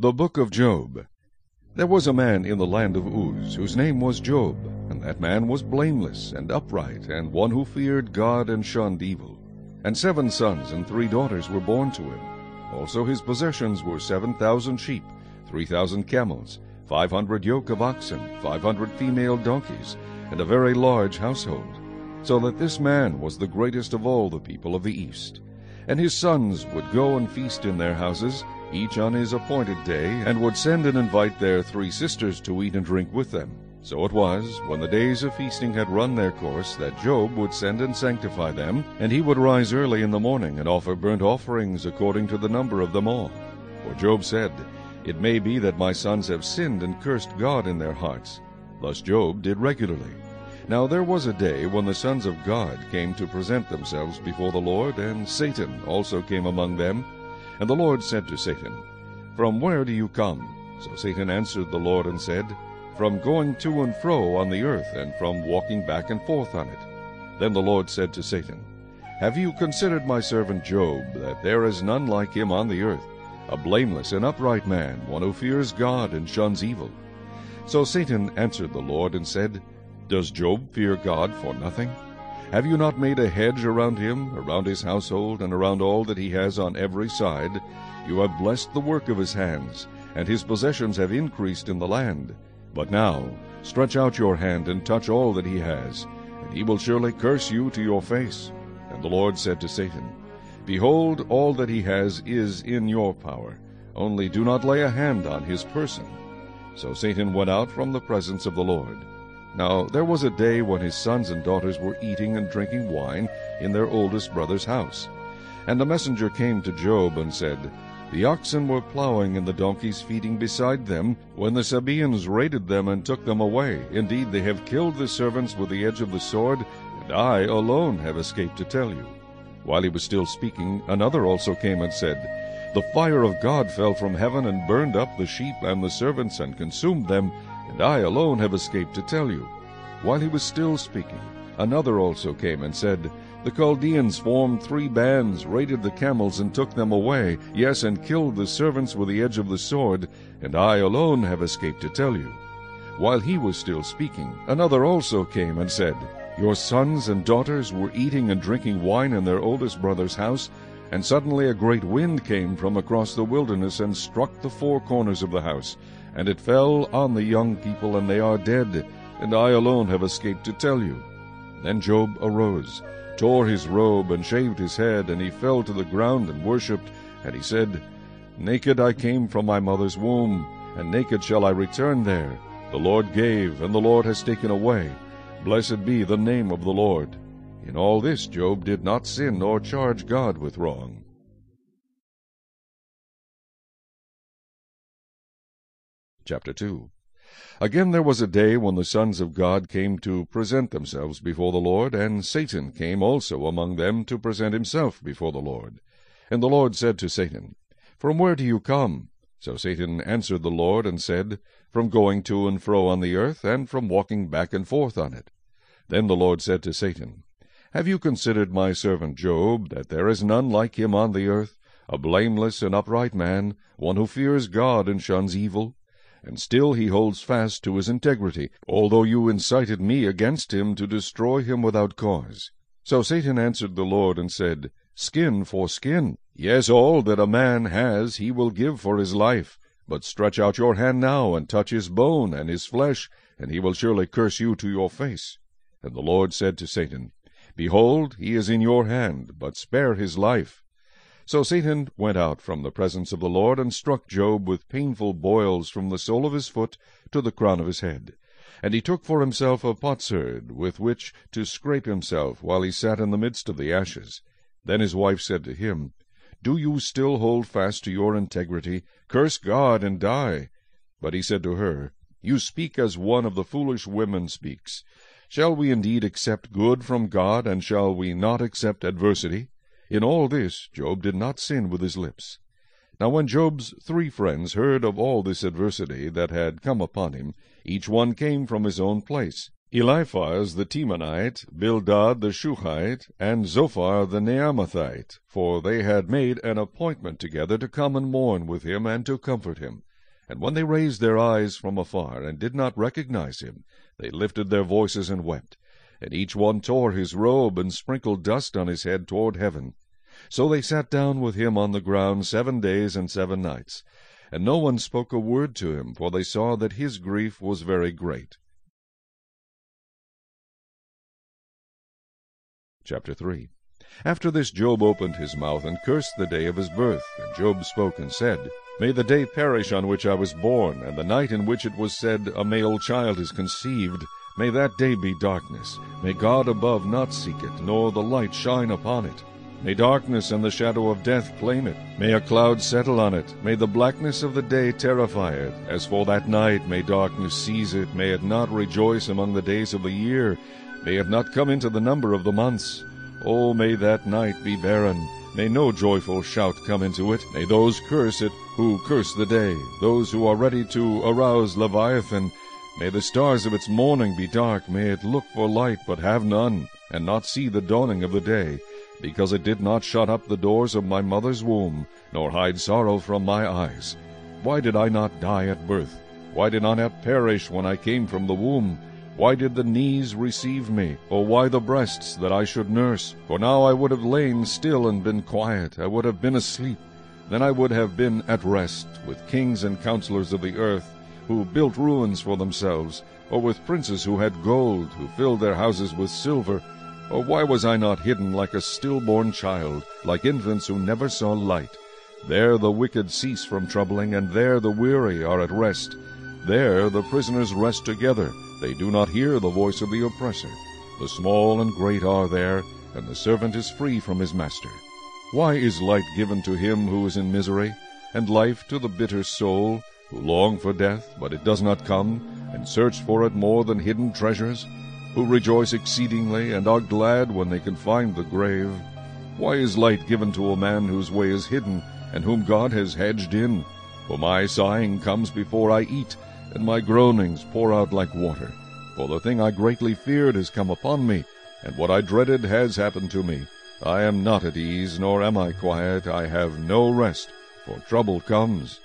The Book of Job There was a man in the land of Uz, whose name was Job, and that man was blameless and upright, and one who feared God and shunned evil. And seven sons and three daughters were born to him. Also his possessions were seven thousand sheep, three thousand camels, five hundred yoke of oxen, five hundred female donkeys, and a very large household. So that this man was the greatest of all the people of the East. And his sons would go and feast in their houses, each on his appointed day, and would send and invite their three sisters to eat and drink with them. So it was, when the days of feasting had run their course, that Job would send and sanctify them, and he would rise early in the morning, and offer burnt offerings according to the number of them all. For Job said, It may be that my sons have sinned and cursed God in their hearts. Thus Job did regularly. Now there was a day when the sons of God came to present themselves before the Lord, and Satan also came among them. And the Lord said to Satan, From where do you come? So Satan answered the Lord and said, From going to and fro on the earth, and from walking back and forth on it. Then the Lord said to Satan, Have you considered my servant Job, that there is none like him on the earth, a blameless and upright man, one who fears God and shuns evil? So Satan answered the Lord and said, does Job fear God for nothing? Have you not made a hedge around him, around his household, and around all that he has on every side? You have blessed the work of his hands, and his possessions have increased in the land. But now stretch out your hand and touch all that he has, and he will surely curse you to your face. And the Lord said to Satan, Behold, all that he has is in your power, only do not lay a hand on his person. So Satan went out from the presence of the Lord. Now there was a day when his sons and daughters were eating and drinking wine in their oldest brother's house. And a messenger came to Job and said, The oxen were plowing and the donkeys feeding beside them, when the Sabaeans raided them and took them away. Indeed, they have killed the servants with the edge of the sword, and I alone have escaped to tell you. While he was still speaking, another also came and said, The fire of God fell from heaven and burned up the sheep and the servants and consumed them, and I alone have escaped to tell you. While he was still speaking, another also came and said, The Chaldeans formed three bands, raided the camels, and took them away, yes, and killed the servants with the edge of the sword, and I alone have escaped to tell you. While he was still speaking, another also came and said, Your sons and daughters were eating and drinking wine in their oldest brother's house, and suddenly a great wind came from across the wilderness and struck the four corners of the house, and it fell on the young people, and they are dead, and I alone have escaped to tell you. Then Job arose, tore his robe, and shaved his head, and he fell to the ground and worshipped, and he said, Naked I came from my mother's womb, and naked shall I return there. The Lord gave, and the Lord has taken away. Blessed be the name of the Lord. In all this Job did not sin nor charge God with wrong. Chapter 2 Again there was a day when the sons of God came to present themselves before the Lord, and Satan came also among them to present himself before the Lord. And the Lord said to Satan, From where do you come? So Satan answered the Lord, and said, From going to and fro on the earth, and from walking back and forth on it. Then the Lord said to Satan, Have you considered my servant Job, that there is none like him on the earth, a blameless and upright man, one who fears God and shuns evil? And still he holds fast to his integrity, although you incited me against him to destroy him without cause. So Satan answered the Lord and said, Skin for skin. Yes, all that a man has he will give for his life. But stretch out your hand now, and touch his bone and his flesh, and he will surely curse you to your face. And the Lord said to Satan, Behold, he is in your hand, but spare his life. So Satan went out from the presence of the Lord, and struck Job with painful boils from the sole of his foot to the crown of his head. And he took for himself a potsherd with which to scrape himself while he sat in the midst of the ashes. Then his wife said to him, Do you still hold fast to your integrity? Curse God and die. But he said to her, You speak as one of the foolish women speaks. Shall we indeed accept good from God, and shall we not accept adversity? In all this Job did not sin with his lips. Now when Job's three friends heard of all this adversity that had come upon him, each one came from his own place. Eliphaz the Temanite, Bildad the Shuhite, and Zophar the Naamathite, for they had made an appointment together to come and mourn with him and to comfort him. And when they raised their eyes from afar, and did not recognize him, they lifted their voices and wept. And each one tore his robe, and sprinkled dust on his head toward heaven. So they sat down with him on the ground seven days and seven nights. And no one spoke a word to him, for they saw that his grief was very great. Chapter 3 After this Job opened his mouth, and cursed the day of his birth. And Job spoke and said, May the day perish on which I was born, and the night in which it was said, A male child is conceived. May that day be darkness. May God above not seek it, nor the light shine upon it. May darkness and the shadow of death claim it. May a cloud settle on it. May the blackness of the day terrify it. As for that night, may darkness seize it. May it not rejoice among the days of the year. May it not come into the number of the months. Oh, may that night be barren. May no joyful shout come into it. May those curse it who curse the day, those who are ready to arouse Leviathan. May the stars of its morning be dark. May it look for light, but have none, and not see the dawning of the day, because it did not shut up the doors of my mother's womb, nor hide sorrow from my eyes. Why did I not die at birth? Why did I not perish when I came from the womb? Why did the knees receive me, or why the breasts that I should nurse? For now I would have lain still and been quiet, I would have been asleep. Then I would have been at rest with kings and counselors of the earth, who built ruins for themselves, or with princes who had gold, who filled their houses with silver. Or why was I not hidden like a stillborn child, like infants who never saw light? There the wicked cease from troubling, and there the weary are at rest. There the prisoners rest together, they do not hear the voice of the oppressor. The small and great are there, and the servant is free from his master. Why is light given to him who is in misery, and life to the bitter soul, who long for death, but it does not come, and search for it more than hidden treasures, who rejoice exceedingly, and are glad when they can find the grave? Why is light given to a man whose way is hidden, and whom God has hedged in? For my sighing comes before I eat, and my groanings pour out like water. For the thing I greatly feared has come upon me, and what I dreaded has happened to me. I am not at ease, nor am I quiet. I have no rest, for trouble comes.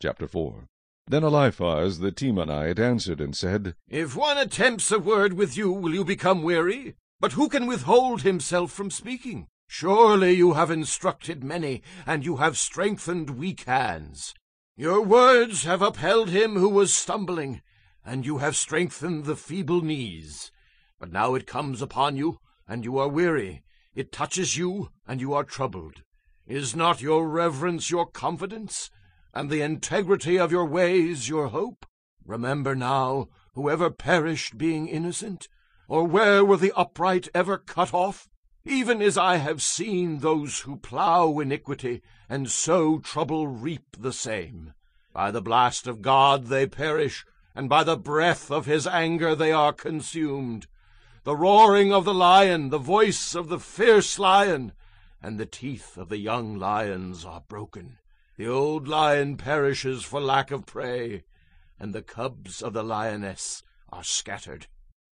Chapter 4 Then Eliphaz the Temanite answered and said, If one attempts a word with you, will you become weary? But who can withhold himself from speaking? Surely you have instructed many, and you have strengthened weak hands. Your words have upheld him who was stumbling, and you have strengthened the feeble knees. But now it comes upon you, and you are weary. It touches you, and you are troubled. Is not your reverence your confidence, and the integrity of your ways your hope? Remember now, whoever perished being innocent, or where were the upright ever cut off? even as I have seen those who plough iniquity, and sow trouble reap the same. By the blast of God they perish, and by the breath of his anger they are consumed. The roaring of the lion, the voice of the fierce lion, and the teeth of the young lions are broken. The old lion perishes for lack of prey, and the cubs of the lioness are scattered.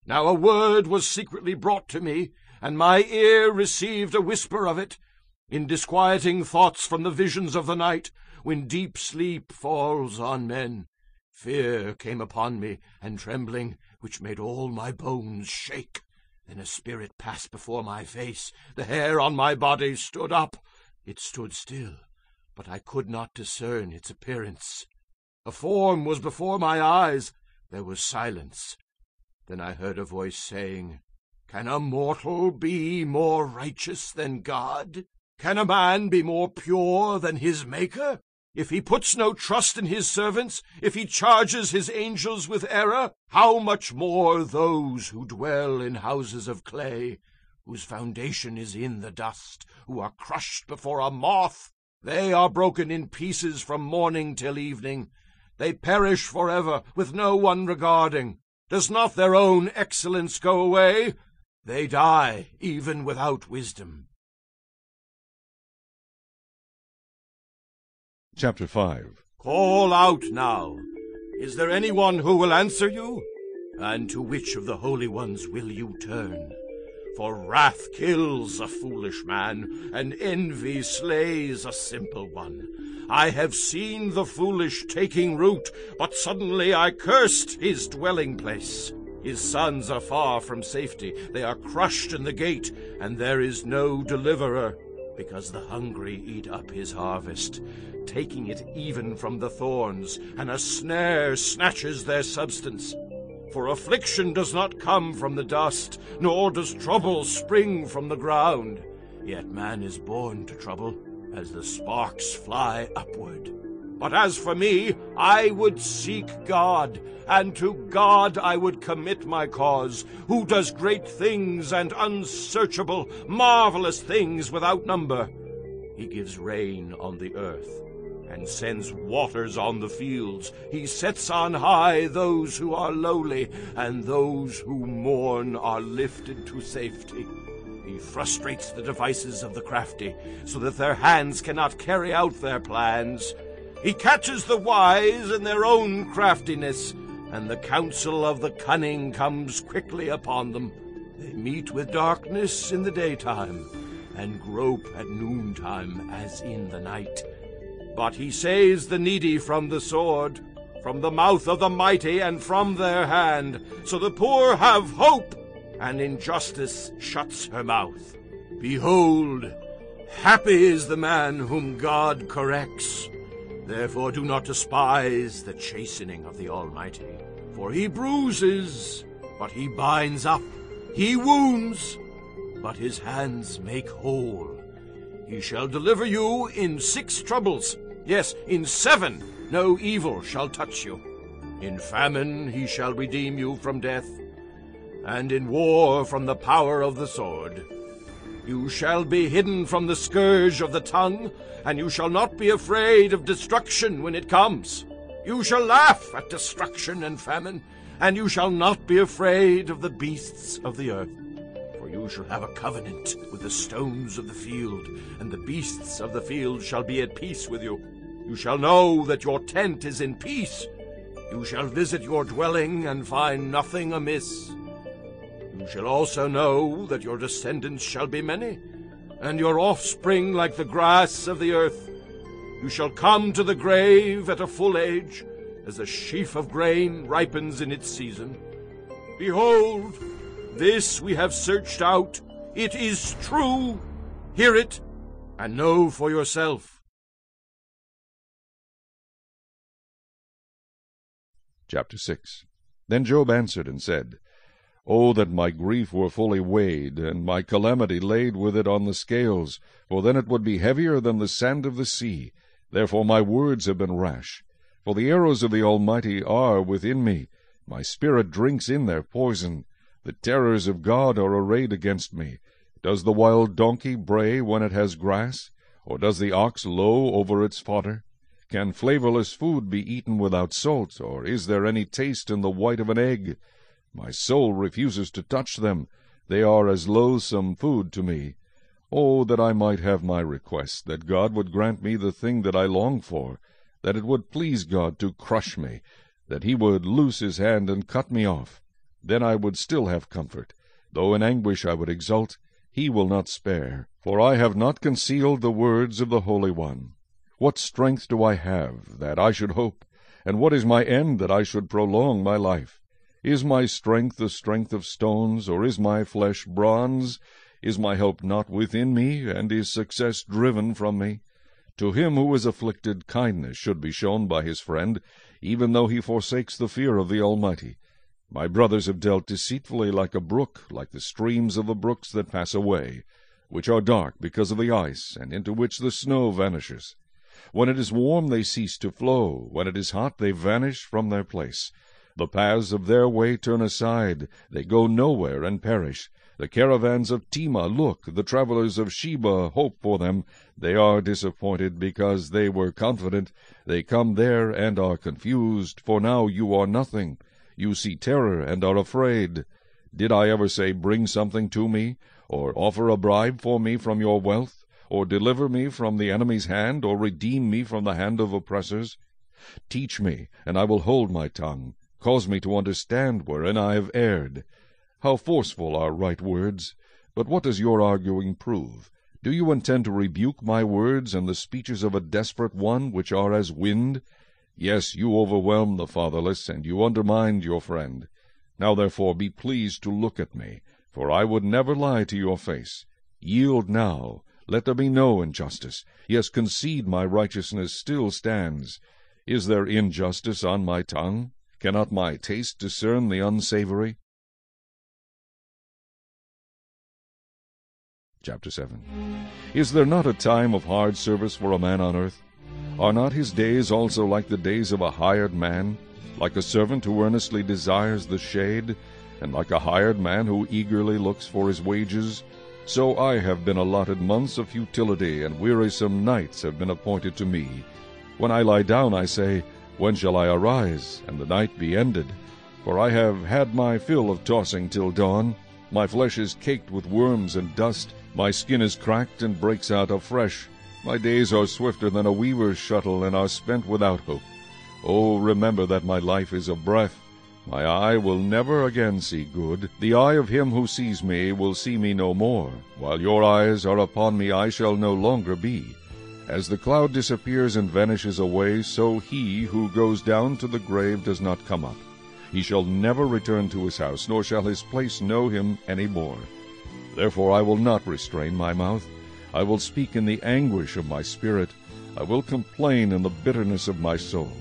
Now a word was secretly brought to me, and my ear received a whisper of it, in disquieting thoughts from the visions of the night, when deep sleep falls on men. Fear came upon me, and trembling, which made all my bones shake. Then a spirit passed before my face, the hair on my body stood up. It stood still, but I could not discern its appearance. A form was before my eyes. There was silence. Then I heard a voice saying, can a mortal be more righteous than God? Can a man be more pure than his Maker? If he puts no trust in his servants, if he charges his angels with error, how much more those who dwell in houses of clay, whose foundation is in the dust, who are crushed before a moth? They are broken in pieces from morning till evening. They perish forever, with no one regarding. Does not their own excellence go away? They die even without wisdom. Chapter 5 Call out now. Is there anyone who will answer you? And to which of the holy ones will you turn? For wrath kills a foolish man, and envy slays a simple one. I have seen the foolish taking root, but suddenly I cursed his dwelling place. His sons are far from safety, they are crushed in the gate, and there is no deliverer, because the hungry eat up his harvest, taking it even from the thorns, and a snare snatches their substance. For affliction does not come from the dust, nor does trouble spring from the ground. Yet man is born to trouble, as the sparks fly upward. But as for me, I would seek God, and to God I would commit my cause, who does great things and unsearchable, marvelous things without number. He gives rain on the earth, and sends waters on the fields. He sets on high those who are lowly, and those who mourn are lifted to safety. He frustrates the devices of the crafty, so that their hands cannot carry out their plans. He catches the wise in their own craftiness, and the counsel of the cunning comes quickly upon them. They meet with darkness in the daytime, and grope at noontime as in the night. But he saves the needy from the sword, from the mouth of the mighty, and from their hand. So the poor have hope, and injustice shuts her mouth. Behold, happy is the man whom God corrects. Therefore do not despise the chastening of the Almighty. For he bruises, but he binds up. He wounds, but his hands make whole. He shall deliver you in six troubles. Yes, in seven no evil shall touch you. In famine he shall redeem you from death, and in war from the power of the sword. You shall be hidden from the scourge of the tongue, and you shall not be afraid of destruction when it comes. You shall laugh at destruction and famine, and you shall not be afraid of the beasts of the earth. For you shall have a covenant with the stones of the field, and the beasts of the field shall be at peace with you. You shall know that your tent is in peace. You shall visit your dwelling and find nothing amiss. You shall also know that your descendants shall be many, and your offspring like the grass of the earth. You shall come to the grave at a full age, as a sheaf of grain ripens in its season. Behold, this we have searched out. It is true. Hear it, and know for yourself. Chapter 6 Then Job answered and said, Oh, that my grief were fully weighed, and my calamity laid with it on the scales, for then it would be heavier than the sand of the sea. Therefore my words have been rash. For the arrows of the Almighty are within me. My spirit drinks in their poison. The terrors of God are arrayed against me. Does the wild donkey bray when it has grass? Or does the ox low over its fodder? Can flavorless food be eaten without salt, or is there any taste in the white of an egg? My soul refuses to touch them. They are as loathsome food to me. Oh, that I might have my request, that God would grant me the thing that I long for, that it would please God to crush me, that he would loose his hand and cut me off. Then I would still have comfort. Though in anguish I would exult, he will not spare. For I have not concealed the words of the Holy One. What strength do I have, that I should hope? And what is my end, that I should prolong my life? Is my strength the strength of stones, or is my flesh bronze? Is my hope not within me, and is success driven from me? To him who is afflicted kindness should be shown by his friend, even though he forsakes the fear of the Almighty. My brothers have dealt deceitfully like a brook, like the streams of the brooks that pass away, which are dark because of the ice, and into which the snow vanishes. When it is warm they cease to flow, when it is hot they vanish from their place. The paths of their way turn aside, they go nowhere and perish. The caravans of Tema look, the travelers of Sheba hope for them. They are disappointed because they were confident. They come there and are confused, for now you are nothing. You see terror and are afraid. Did I ever say, Bring something to me, or offer a bribe for me from your wealth, or deliver me from the enemy's hand, or redeem me from the hand of oppressors? Teach me, and I will hold my tongue. Cause me to understand wherein I have erred. How forceful are right words! But what does your arguing prove? Do you intend to rebuke my words and the speeches of a desperate one, which are as wind? Yes, you overwhelm the fatherless, and you undermined your friend. Now therefore be pleased to look at me, for I would never lie to your face. Yield now, let there be no injustice. Yes, concede my righteousness still stands. Is there injustice on my tongue? Cannot my taste discern the unsavory? Chapter 7 Is there not a time of hard service for a man on earth? Are not his days also like the days of a hired man, like a servant who earnestly desires the shade, and like a hired man who eagerly looks for his wages? So I have been allotted months of futility, and wearisome nights have been appointed to me. When I lie down, I say, When shall I arise, and the night be ended? For I have had my fill of tossing till dawn. My flesh is caked with worms and dust. My skin is cracked and breaks out afresh. My days are swifter than a weaver's shuttle, and are spent without hope. Oh, remember that my life is a breath. My eye will never again see good. The eye of him who sees me will see me no more. While your eyes are upon me, I shall no longer be. As the cloud disappears and vanishes away, so he who goes down to the grave does not come up. He shall never return to his house, nor shall his place know him any more. Therefore I will not restrain my mouth. I will speak in the anguish of my spirit. I will complain in the bitterness of my soul.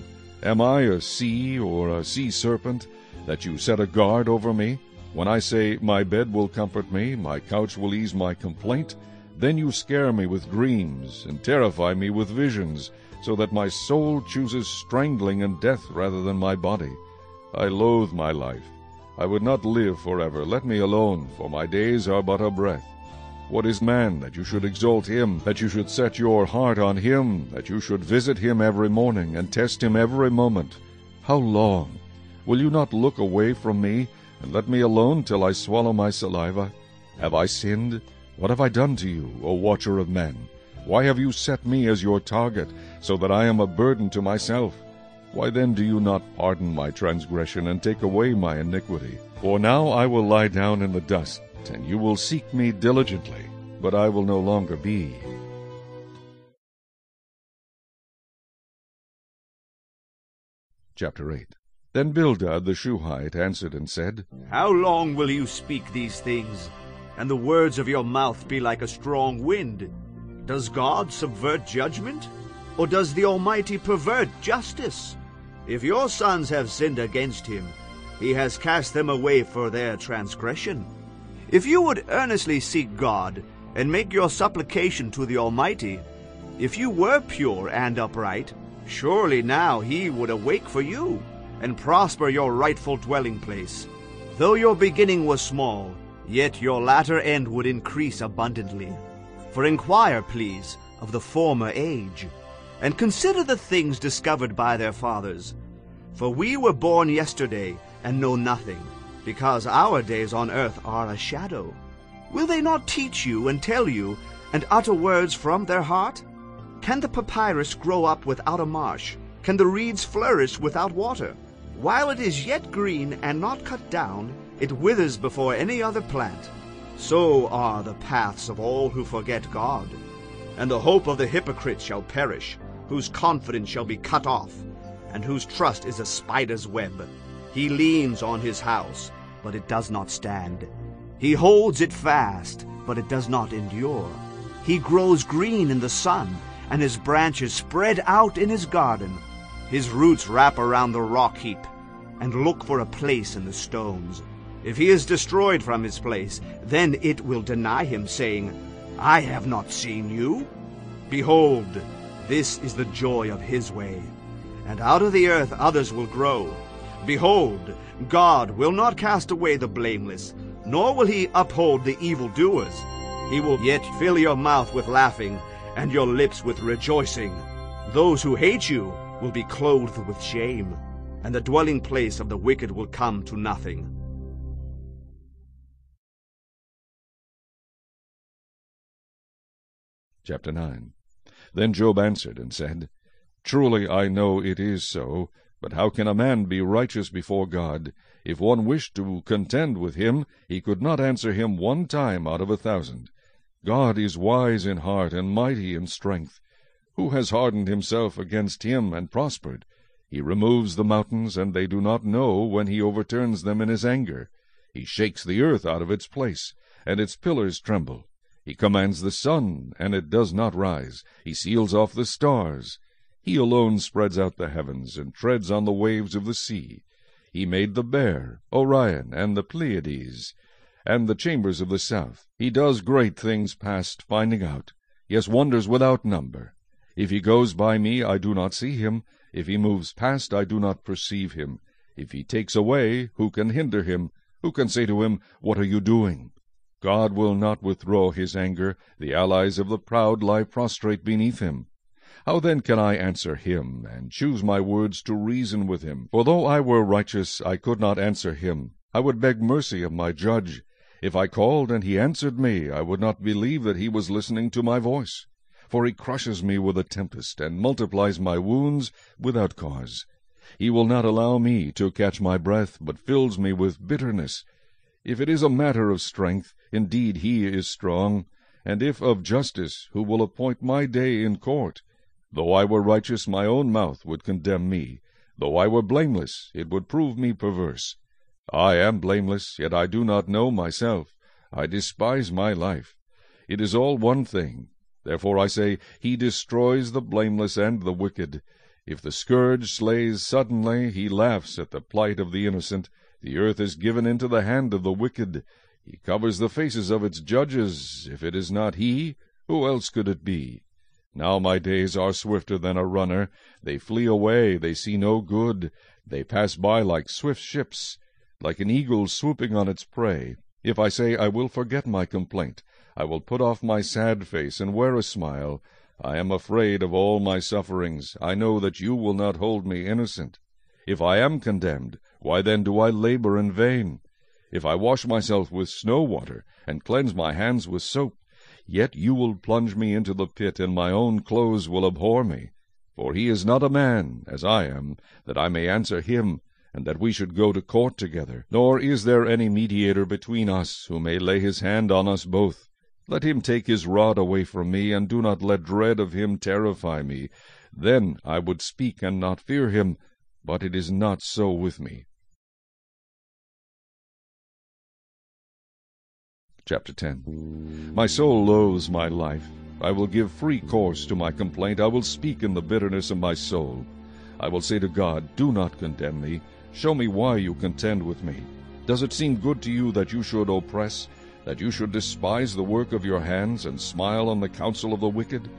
Am I a sea or a sea serpent, that you set a guard over me? When I say, My bed will comfort me, my couch will ease my complaint, then you scare me with dreams, and terrify me with visions, so that my soul chooses strangling and death rather than my body. I loathe my life. I would not live forever. Let me alone, for my days are but a breath. What is man, that you should exalt him, that you should set your heart on him, that you should visit him every morning, and test him every moment? How long? Will you not look away from me, and let me alone till I swallow my saliva? Have I sinned? What have I done to you, O watcher of men? Why have you set me as your target, so that I am a burden to myself? Why then do you not pardon my transgression and take away my iniquity? For now I will lie down in the dust, and you will seek me diligently, but I will no longer be. Chapter 8 Then Bildad the Shuhite answered and said, How long will you speak these things, and the words of your mouth be like a strong wind? Does God subvert judgment, or does the Almighty pervert justice? If your sons have sinned against him, he has cast them away for their transgression. If you would earnestly seek God, and make your supplication to the Almighty, if you were pure and upright, surely now he would awake for you, and prosper your rightful dwelling place. Though your beginning was small, yet your latter end would increase abundantly. For inquire, please, of the former age, and consider the things discovered by their fathers. For we were born yesterday, and know nothing, because our days on earth are a shadow. Will they not teach you and tell you, and utter words from their heart? Can the papyrus grow up without a marsh? Can the reeds flourish without water? While it is yet green and not cut down, it withers before any other plant. So are the paths of all who forget God. And the hope of the hypocrite shall perish, whose confidence shall be cut off, and whose trust is a spider's web. He leans on his house, but it does not stand. He holds it fast, but it does not endure. He grows green in the sun, and his branches spread out in his garden. His roots wrap around the rock heap, and look for a place in the stones. If he is destroyed from his place, then it will deny him, saying, I have not seen you. Behold, this is the joy of his way. And out of the earth others will grow. Behold, God will not cast away the blameless, nor will he uphold the evildoers. He will yet fill your mouth with laughing, and your lips with rejoicing. Those who hate you will be clothed with shame, and the dwelling place of the wicked will come to nothing. Chapter 9 Then Job answered and said, Truly I know it is so, but how can a man be righteous before God? If one wished to contend with him, he could not answer him one time out of a thousand. God is wise in heart and mighty in strength. Who has hardened himself against him and prospered? He removes the mountains, and they do not know when he overturns them in his anger. He shakes the earth out of its place, and its pillars tremble. He commands the sun, and it does not rise. He seals off the stars. He alone spreads out the heavens, and treads on the waves of the sea. He made the Bear, Orion, and the Pleiades, and the chambers of the south. He does great things past finding out, yes, wonders without number. If he goes by me, I do not see him. If he moves past, I do not perceive him. If he takes away, who can hinder him? Who can say to him, What are you doing? God will not withdraw his anger. The allies of the proud lie prostrate beneath him. How then can I answer him, and choose my words to reason with him? For though I were righteous, I could not answer him. I would beg mercy of my judge. If I called and he answered me, I would not believe that he was listening to my voice. For he crushes me with a tempest, and multiplies my wounds without cause. He will not allow me to catch my breath, but fills me with bitterness. If it is a matter of strength, indeed he is strong. And if of justice, who will appoint my day in court? Though I were righteous, my own mouth would condemn me. Though I were blameless, it would prove me perverse. I am blameless, yet I do not know myself. I despise my life. It is all one thing. Therefore I say, He destroys the blameless and the wicked. If the scourge slays suddenly, he laughs at the plight of the innocent. The earth is given into the hand of the wicked. He covers the faces of its judges. If it is not he, who else could it be? Now my days are swifter than a runner. They flee away, they see no good. They pass by like swift ships, like an eagle swooping on its prey. If I say, I will forget my complaint, I will put off my sad face and wear a smile. I am afraid of all my sufferings. I know that you will not hold me innocent. If I am condemned, why then do I labor in vain? If I wash myself with snow water, and cleanse my hands with soap, Yet you will plunge me into the pit, and my own clothes will abhor me. For he is not a man, as I am, that I may answer him, and that we should go to court together. Nor is there any mediator between us, who may lay his hand on us both. Let him take his rod away from me, and do not let dread of him terrify me. Then I would speak and not fear him, but it is not so with me. Chapter 10 My soul loathes my life. I will give free course to my complaint. I will speak in the bitterness of my soul. I will say to God, Do not condemn me. Show me why you contend with me. Does it seem good to you that you should oppress, that you should despise the work of your hands, and smile on the counsel of the wicked?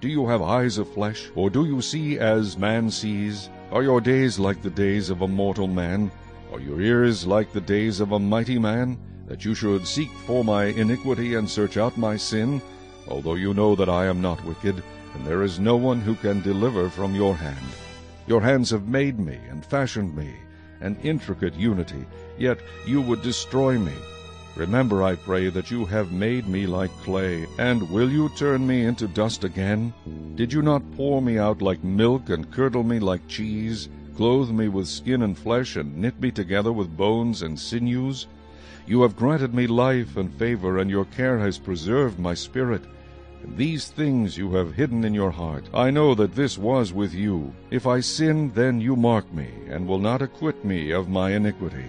Do you have eyes of flesh, or do you see as man sees? Are your days like the days of a mortal man? Are your ears like the days of a mighty man? That you should seek for my iniquity and search out my sin, although you know that I am not wicked, and there is no one who can deliver from your hand. Your hands have made me and fashioned me, an intricate unity, yet you would destroy me. Remember, I pray, that you have made me like clay, and will you turn me into dust again? Did you not pour me out like milk, and curdle me like cheese, clothe me with skin and flesh, and knit me together with bones and sinews? You have granted me life and favor, and your care has preserved my spirit. These things you have hidden in your heart. I know that this was with you. If I sin, then you mark me, and will not acquit me of my iniquity.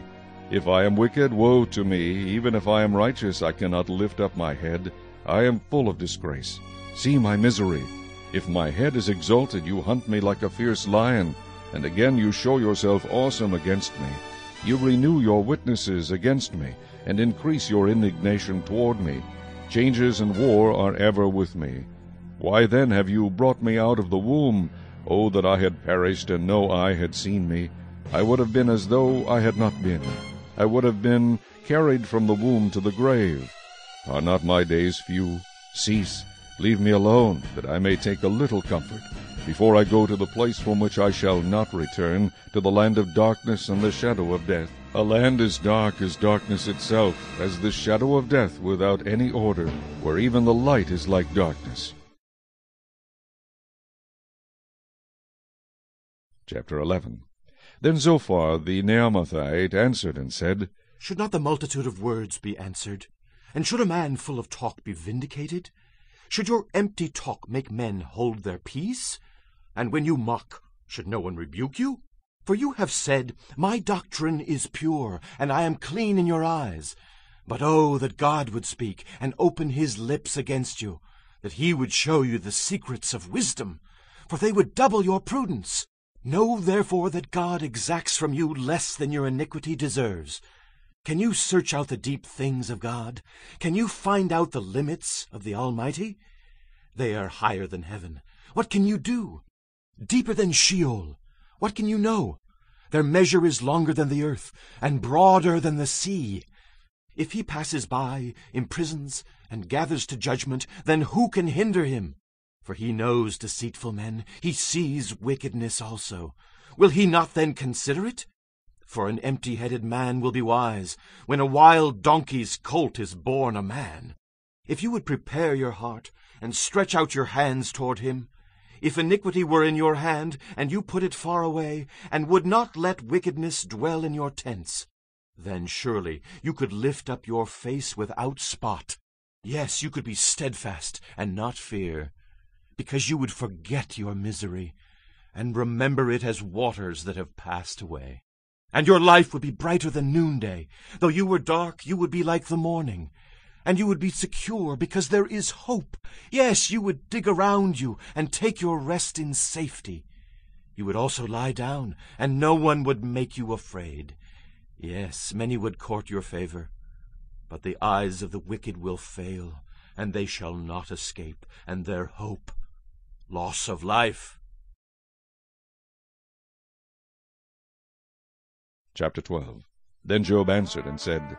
If I am wicked, woe to me. Even if I am righteous, I cannot lift up my head. I am full of disgrace. See my misery. If my head is exalted, you hunt me like a fierce lion, and again you show yourself awesome against me. You renew your witnesses against me, and increase your indignation toward me. Changes and war are ever with me. Why then have you brought me out of the womb? Oh, that I had perished, and no eye had seen me. I would have been as though I had not been. I would have been carried from the womb to the grave. Are not my days few? Cease, leave me alone, that I may take a little comfort before I go to the place from which I shall not return, to the land of darkness and the shadow of death. A land as dark as darkness itself, as the shadow of death without any order, where even the light is like darkness. Chapter 11 Then Zophar the Naamathite answered and said, Should not the multitude of words be answered? And should a man full of talk be vindicated? Should your empty talk make men hold their peace? And when you mock, should no one rebuke you? For you have said, My doctrine is pure, and I am clean in your eyes. But oh, that God would speak, and open his lips against you, that he would show you the secrets of wisdom, for they would double your prudence. Know therefore that God exacts from you less than your iniquity deserves. Can you search out the deep things of God? Can you find out the limits of the Almighty? They are higher than heaven. What can you do? Deeper than Sheol. What can you know? Their measure is longer than the earth, and broader than the sea. If he passes by, imprisons, and gathers to judgment, then who can hinder him? For he knows deceitful men, he sees wickedness also. Will he not then consider it? For an empty-headed man will be wise, when a wild donkey's colt is born a man. If you would prepare your heart, and stretch out your hands toward him, if iniquity were in your hand, and you put it far away, and would not let wickedness dwell in your tents, then surely you could lift up your face without spot. Yes, you could be steadfast and not fear, because you would forget your misery, and remember it as waters that have passed away. And your life would be brighter than noonday. Though you were dark, you would be like the morning and you would be secure because there is hope. Yes, you would dig around you and take your rest in safety. You would also lie down, and no one would make you afraid. Yes, many would court your favor, but the eyes of the wicked will fail, and they shall not escape, and their hope loss of life. Chapter 12 Then Job answered and said,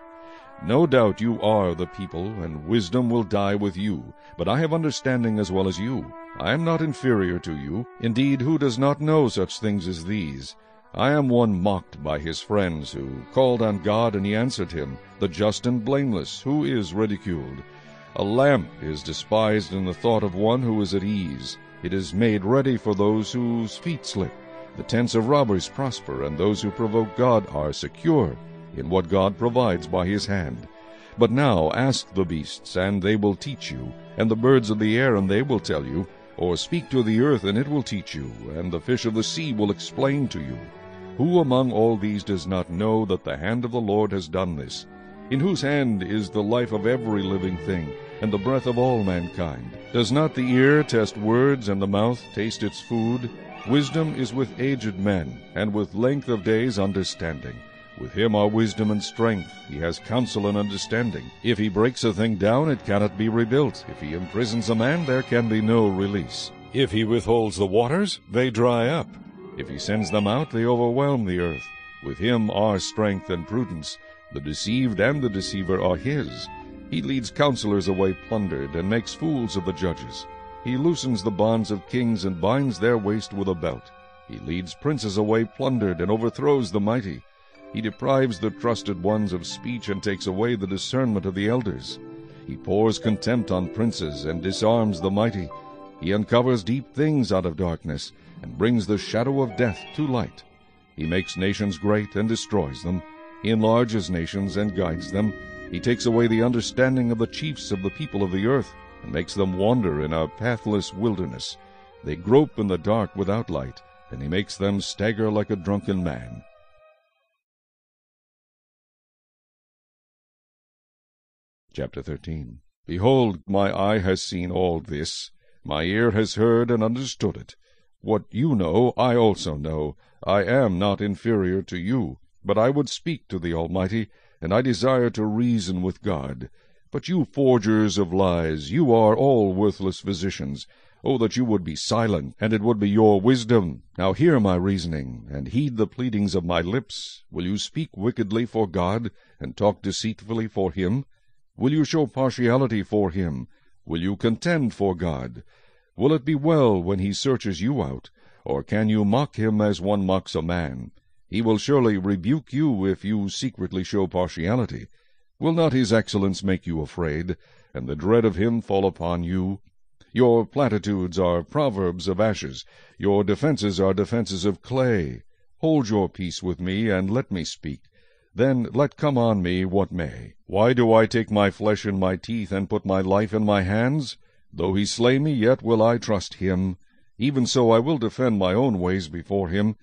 no doubt you are the people, and wisdom will die with you. But I have understanding as well as you. I am not inferior to you. Indeed, who does not know such things as these? I am one mocked by his friends, who called on God, and he answered him, the just and blameless, who is ridiculed. A lamp is despised in the thought of one who is at ease. It is made ready for those whose feet slip. The tents of robbers prosper, and those who provoke God are secure in what God provides by his hand. But now ask the beasts, and they will teach you, and the birds of the air, and they will tell you, or speak to the earth, and it will teach you, and the fish of the sea will explain to you. Who among all these does not know that the hand of the Lord has done this? In whose hand is the life of every living thing, and the breath of all mankind? Does not the ear test words, and the mouth taste its food? Wisdom is with aged men, and with length of days understanding. With him are wisdom and strength. He has counsel and understanding. If he breaks a thing down, it cannot be rebuilt. If he imprisons a man, there can be no release. If he withholds the waters, they dry up. If he sends them out, they overwhelm the earth. With him are strength and prudence. The deceived and the deceiver are his. He leads counselors away plundered, and makes fools of the judges. He loosens the bonds of kings, and binds their waist with a belt. He leads princes away plundered, and overthrows the mighty. He deprives the trusted ones of speech and takes away the discernment of the elders. He pours contempt on princes and disarms the mighty. He uncovers deep things out of darkness and brings the shadow of death to light. He makes nations great and destroys them. He enlarges nations and guides them. He takes away the understanding of the chiefs of the people of the earth and makes them wander in a pathless wilderness. They grope in the dark without light, and he makes them stagger like a drunken man. Chapter 13 Behold, my eye has seen all this, my ear has heard and understood it. What you know, I also know. I am not inferior to you, but I would speak to the Almighty, and I desire to reason with God. But you forgers of lies, you are all worthless physicians. Oh, that you would be silent, and it would be your wisdom. Now hear my reasoning, and heed the pleadings of my lips. Will you speak wickedly for God, and talk deceitfully for him? Will you show partiality for him? Will you contend for God? Will it be well when he searches you out? Or can you mock him as one mocks a man? He will surely rebuke you if you secretly show partiality. Will not his excellence make you afraid, and the dread of him fall upon you? Your platitudes are proverbs of ashes, your defences are defences of clay. Hold your peace with me, and let me speak. Then let come on me what may. Why do I take my flesh in my teeth, and put my life in my hands? Though he slay me, yet will I trust him. Even so I will defend my own ways before him.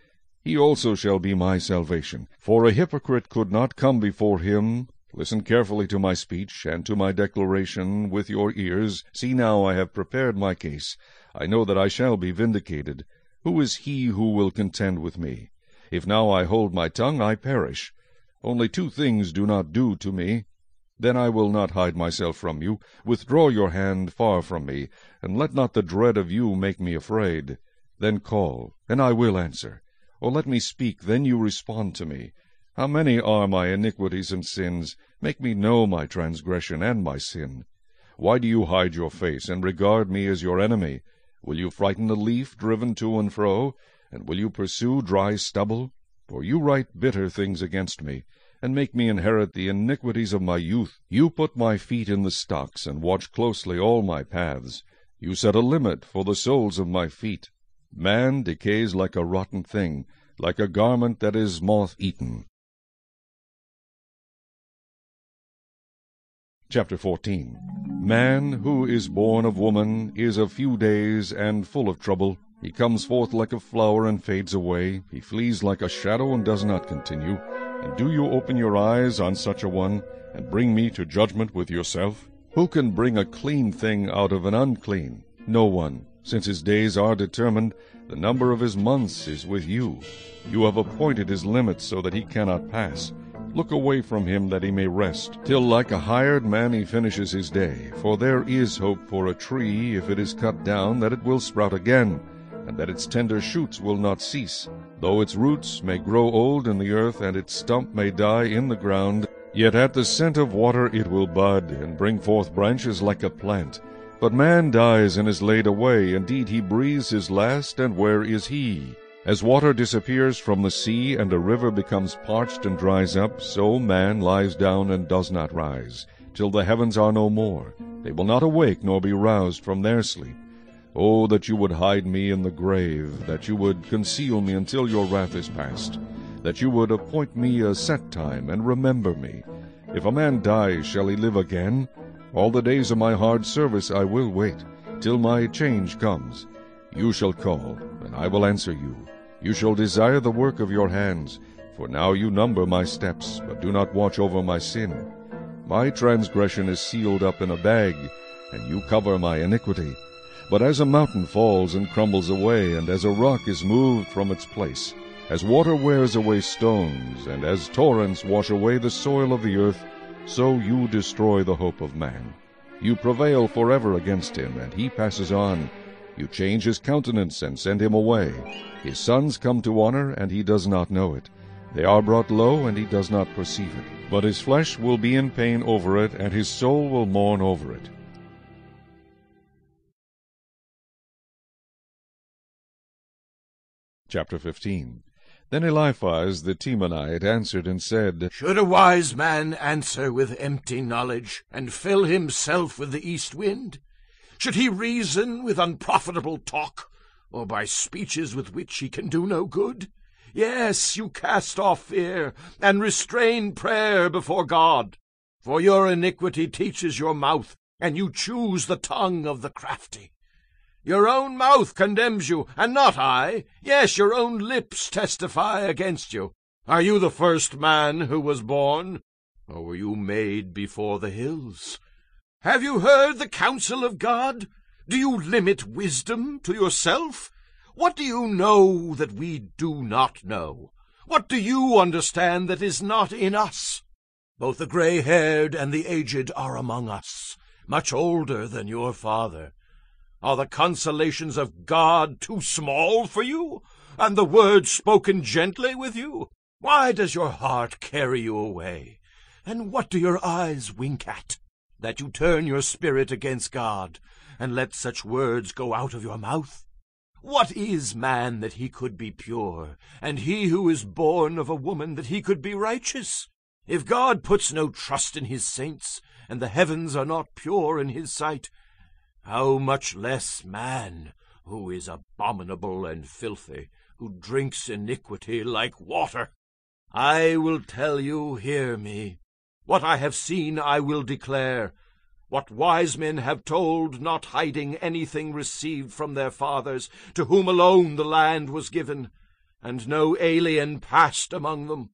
He also shall be my salvation. For a hypocrite could not come before him. Listen carefully to my speech, and to my declaration with your ears. See now I have prepared my case. I know that I shall be vindicated. Who is he who will contend with me? If now I hold my tongue, I perish. Only two things do not do to me. Then I will not hide myself from you. Withdraw your hand far from me, and let not the dread of you make me afraid. Then call, and I will answer. Or let me speak, then you respond to me. How many are my iniquities and sins? Make me know my transgression and my sin. Why do you hide your face, and regard me as your enemy? Will you frighten a leaf driven to and fro? And will you pursue dry stubble? For you write bitter things against me, and make me inherit the iniquities of my youth. You put my feet in the stocks, and watch closely all my paths. You set a limit for the soles of my feet. Man decays like a rotten thing, like a garment that is moth-eaten. Chapter 14 Man who is born of woman is of few days and full of trouble. He comes forth like a flower and fades away. He flees like a shadow and does not continue. And do you open your eyes on such a one, and bring me to judgment with yourself? Who can bring a clean thing out of an unclean? No one. Since his days are determined, the number of his months is with you. You have appointed his limits so that he cannot pass. Look away from him that he may rest, till like a hired man he finishes his day. For there is hope for a tree, if it is cut down, that it will sprout again and that its tender shoots will not cease. Though its roots may grow old in the earth, and its stump may die in the ground, yet at the scent of water it will bud, and bring forth branches like a plant. But man dies and is laid away, indeed he breathes his last, and where is he? As water disappears from the sea, and a river becomes parched and dries up, so man lies down and does not rise, till the heavens are no more. They will not awake nor be roused from their sleep. Oh, that you would hide me in the grave, that you would conceal me until your wrath is past, that you would appoint me a set time, and remember me. If a man dies, shall he live again? All the days of my hard service I will wait, till my change comes. You shall call, and I will answer you. You shall desire the work of your hands, for now you number my steps, but do not watch over my sin. My transgression is sealed up in a bag, and you cover my iniquity. But as a mountain falls and crumbles away, and as a rock is moved from its place, as water wears away stones, and as torrents wash away the soil of the earth, so you destroy the hope of man. You prevail forever against him, and he passes on. You change his countenance and send him away. His sons come to honor, and he does not know it. They are brought low, and he does not perceive it. But his flesh will be in pain over it, and his soul will mourn over it. Chapter 15 Then Eliphaz the Temanite answered and said, Should a wise man answer with empty knowledge, and fill himself with the east wind? Should he reason with unprofitable talk, or by speeches with which he can do no good? Yes, you cast off fear, and restrain prayer before God. For your iniquity teaches your mouth, and you choose the tongue of the crafty. Your own mouth condemns you, and not I. Yes, your own lips testify against you. Are you the first man who was born, or were you made before the hills? Have you heard the counsel of God? Do you limit wisdom to yourself? What do you know that we do not know? What do you understand that is not in us? Both the gray-haired and the aged are among us, much older than your father. Are the consolations of God too small for you, and the words spoken gently with you? Why does your heart carry you away? And what do your eyes wink at? That you turn your spirit against God, and let such words go out of your mouth? What is man that he could be pure, and he who is born of a woman that he could be righteous? If God puts no trust in his saints, and the heavens are not pure in his sight, how much less man, who is abominable and filthy, who drinks iniquity like water. I will tell you, hear me. What I have seen I will declare. What wise men have told, not hiding anything received from their fathers, to whom alone the land was given, and no alien passed among them.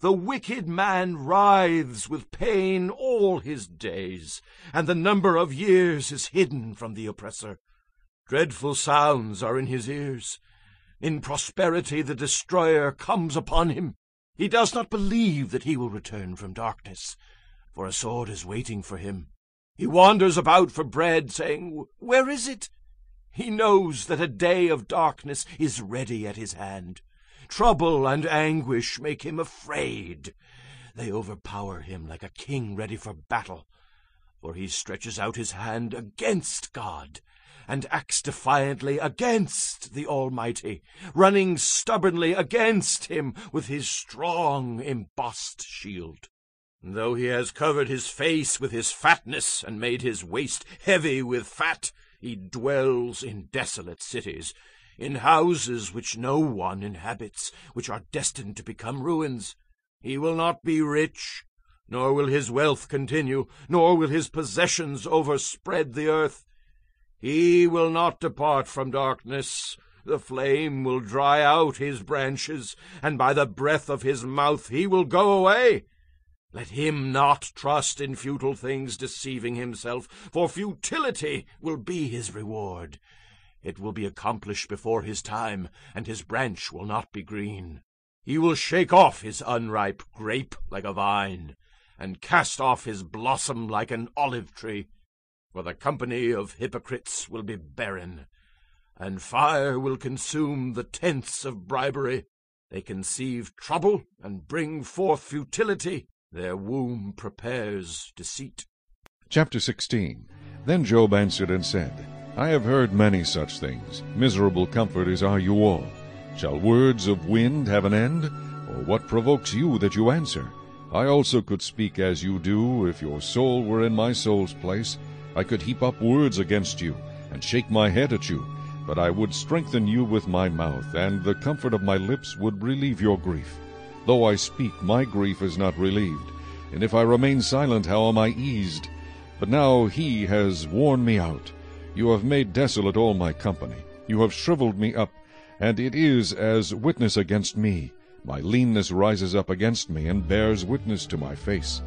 The wicked man writhes with pain all his days, and the number of years is hidden from the oppressor. Dreadful sounds are in his ears. In prosperity the destroyer comes upon him. He does not believe that he will return from darkness, for a sword is waiting for him. He wanders about for bread, saying, Where is it? He knows that a day of darkness is ready at his hand. Trouble and anguish make him afraid. They overpower him like a king ready for battle, for he stretches out his hand against God and acts defiantly against the Almighty, running stubbornly against him with his strong embossed shield. Though he has covered his face with his fatness and made his waist heavy with fat, he dwells in desolate cities, in houses which no one inhabits, which are destined to become ruins. He will not be rich, nor will his wealth continue, nor will his possessions overspread the earth. He will not depart from darkness. The flame will dry out his branches, and by the breath of his mouth he will go away. Let him not trust in futile things, deceiving himself, for futility will be his reward. It will be accomplished before his time, and his branch will not be green. He will shake off his unripe grape like a vine, and cast off his blossom like an olive tree. For the company of hypocrites will be barren, and fire will consume the tents of bribery. They conceive trouble and bring forth futility. Their womb prepares deceit. Chapter 16 Then Job answered and said, I have heard many such things. Miserable comforters are you all. Shall words of wind have an end? Or what provokes you that you answer? I also could speak as you do, if your soul were in my soul's place. I could heap up words against you, and shake my head at you. But I would strengthen you with my mouth, and the comfort of my lips would relieve your grief. Though I speak, my grief is not relieved. And if I remain silent, how am I eased? But now he has worn me out. You have made desolate all my company. You have shriveled me up, and it is as witness against me. My leanness rises up against me, and bears witness to my face.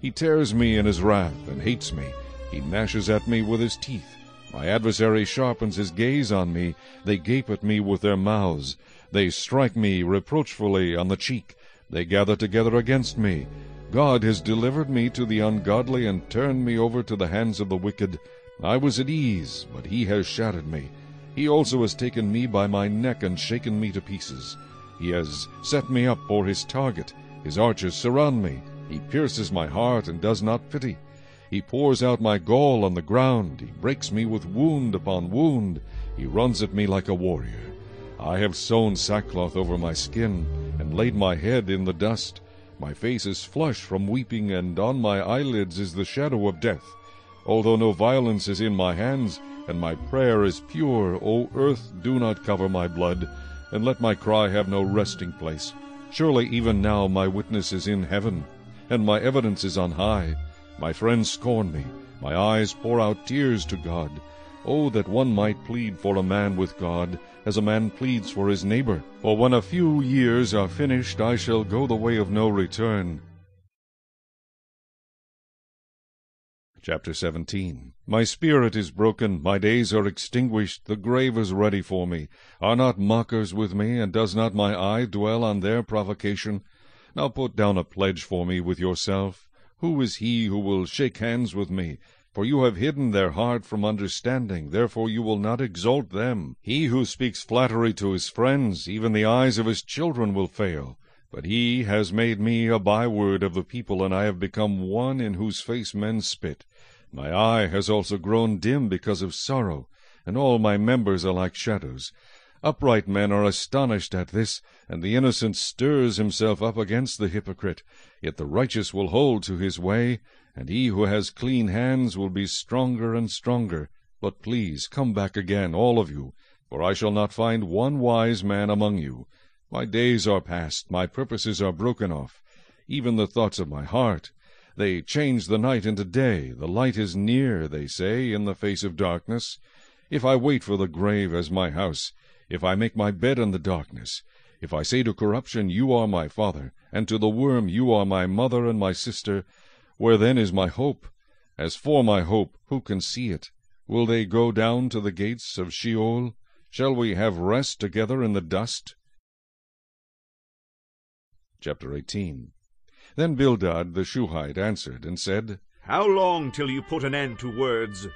He tears me in his wrath, and hates me. He gnashes at me with his teeth. My adversary sharpens his gaze on me. They gape at me with their mouths. They strike me reproachfully on the cheek. They gather together against me. God has delivered me to the ungodly and turned me over to the hands of the wicked. I was at ease, but he has shattered me. He also has taken me by my neck and shaken me to pieces. He has set me up for his target. His archers surround me. He pierces my heart and does not pity. He pours out my gall on the ground. He breaks me with wound upon wound. He runs at me like a warrior. I have sewn sackcloth over my skin, and laid my head in the dust. My face is flushed from weeping, and on my eyelids is the shadow of death. Although no violence is in my hands, and my prayer is pure, O earth, do not cover my blood, and let my cry have no resting place. Surely even now my witness is in heaven, and my evidence is on high. My friends scorn me. My eyes pour out tears to God. Oh, that one might plead for a man with God, as a man pleads for his neighbor. For when a few years are finished, I shall go the way of no return. Chapter 17 My spirit is broken, my days are extinguished, the grave is ready for me. Are not mockers with me, and does not my eye dwell on their provocation? Now put down a pledge for me with yourself. Who is he who will shake hands with me? For you have hidden their heart from understanding, therefore you will not exalt them. He who speaks flattery to his friends, even the eyes of his children will fail. But he has made me a byword of the people, and I have become one in whose face men spit. My eye has also grown dim because of sorrow, and all my members are like shadows. Upright men are astonished at this, and the innocent stirs himself up against the hypocrite. Yet the righteous will hold to his way, and he who has clean hands will be stronger and stronger. But please come back again, all of you, for I shall not find one wise man among you. My days are past, my purposes are broken off, even the thoughts of my heart. They change the night into day, the light is near, they say, in the face of darkness. If I wait for the grave as my house, if I make my bed in the darkness, if I say to corruption, You are my father, and to the worm, You are my mother and my sister, where then is my hope? As for my hope, who can see it? Will they go down to the gates of Sheol? Shall we have rest together in the dust? Chapter 18 Then Bildad the Shuhite answered and said, How long till you put an end to words?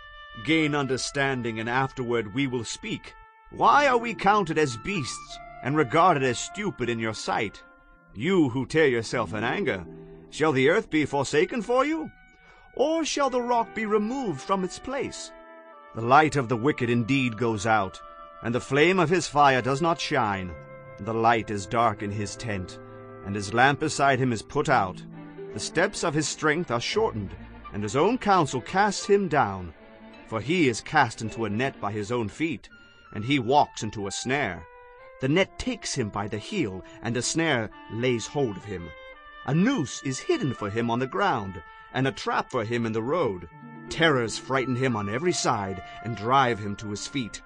Gain understanding, and afterward we will speak. Why are we counted as beasts, and regarded as stupid in your sight? You who tear yourself in anger, shall the earth be forsaken for you? Or shall the rock be removed from its place? The light of the wicked indeed goes out, and the flame of his fire does not shine. The light is dark in his tent, and his lamp beside him is put out. The steps of his strength are shortened, and his own counsel casts him down. For he is cast into a net by his own feet, and he walks into a snare. The net takes him by the heel, and a snare lays hold of him. A noose is hidden for him on the ground, and a trap for him in the road. Terrors frighten him on every side, and drive him to his feet.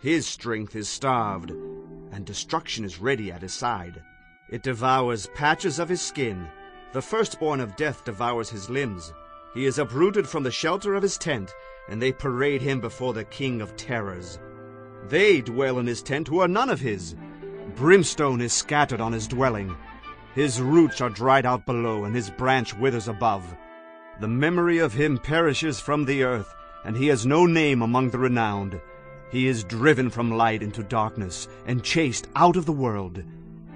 His strength is starved, and destruction is ready at his side. It devours patches of his skin. The firstborn of death devours his limbs. He is uprooted from the shelter of his tent, and they parade him before the king of terrors. They dwell in his tent who are none of his. Brimstone is scattered on his dwelling. His roots are dried out below, and his branch withers above. The memory of him perishes from the earth, and he has no name among the renowned. He is driven from light into darkness, and chased out of the world.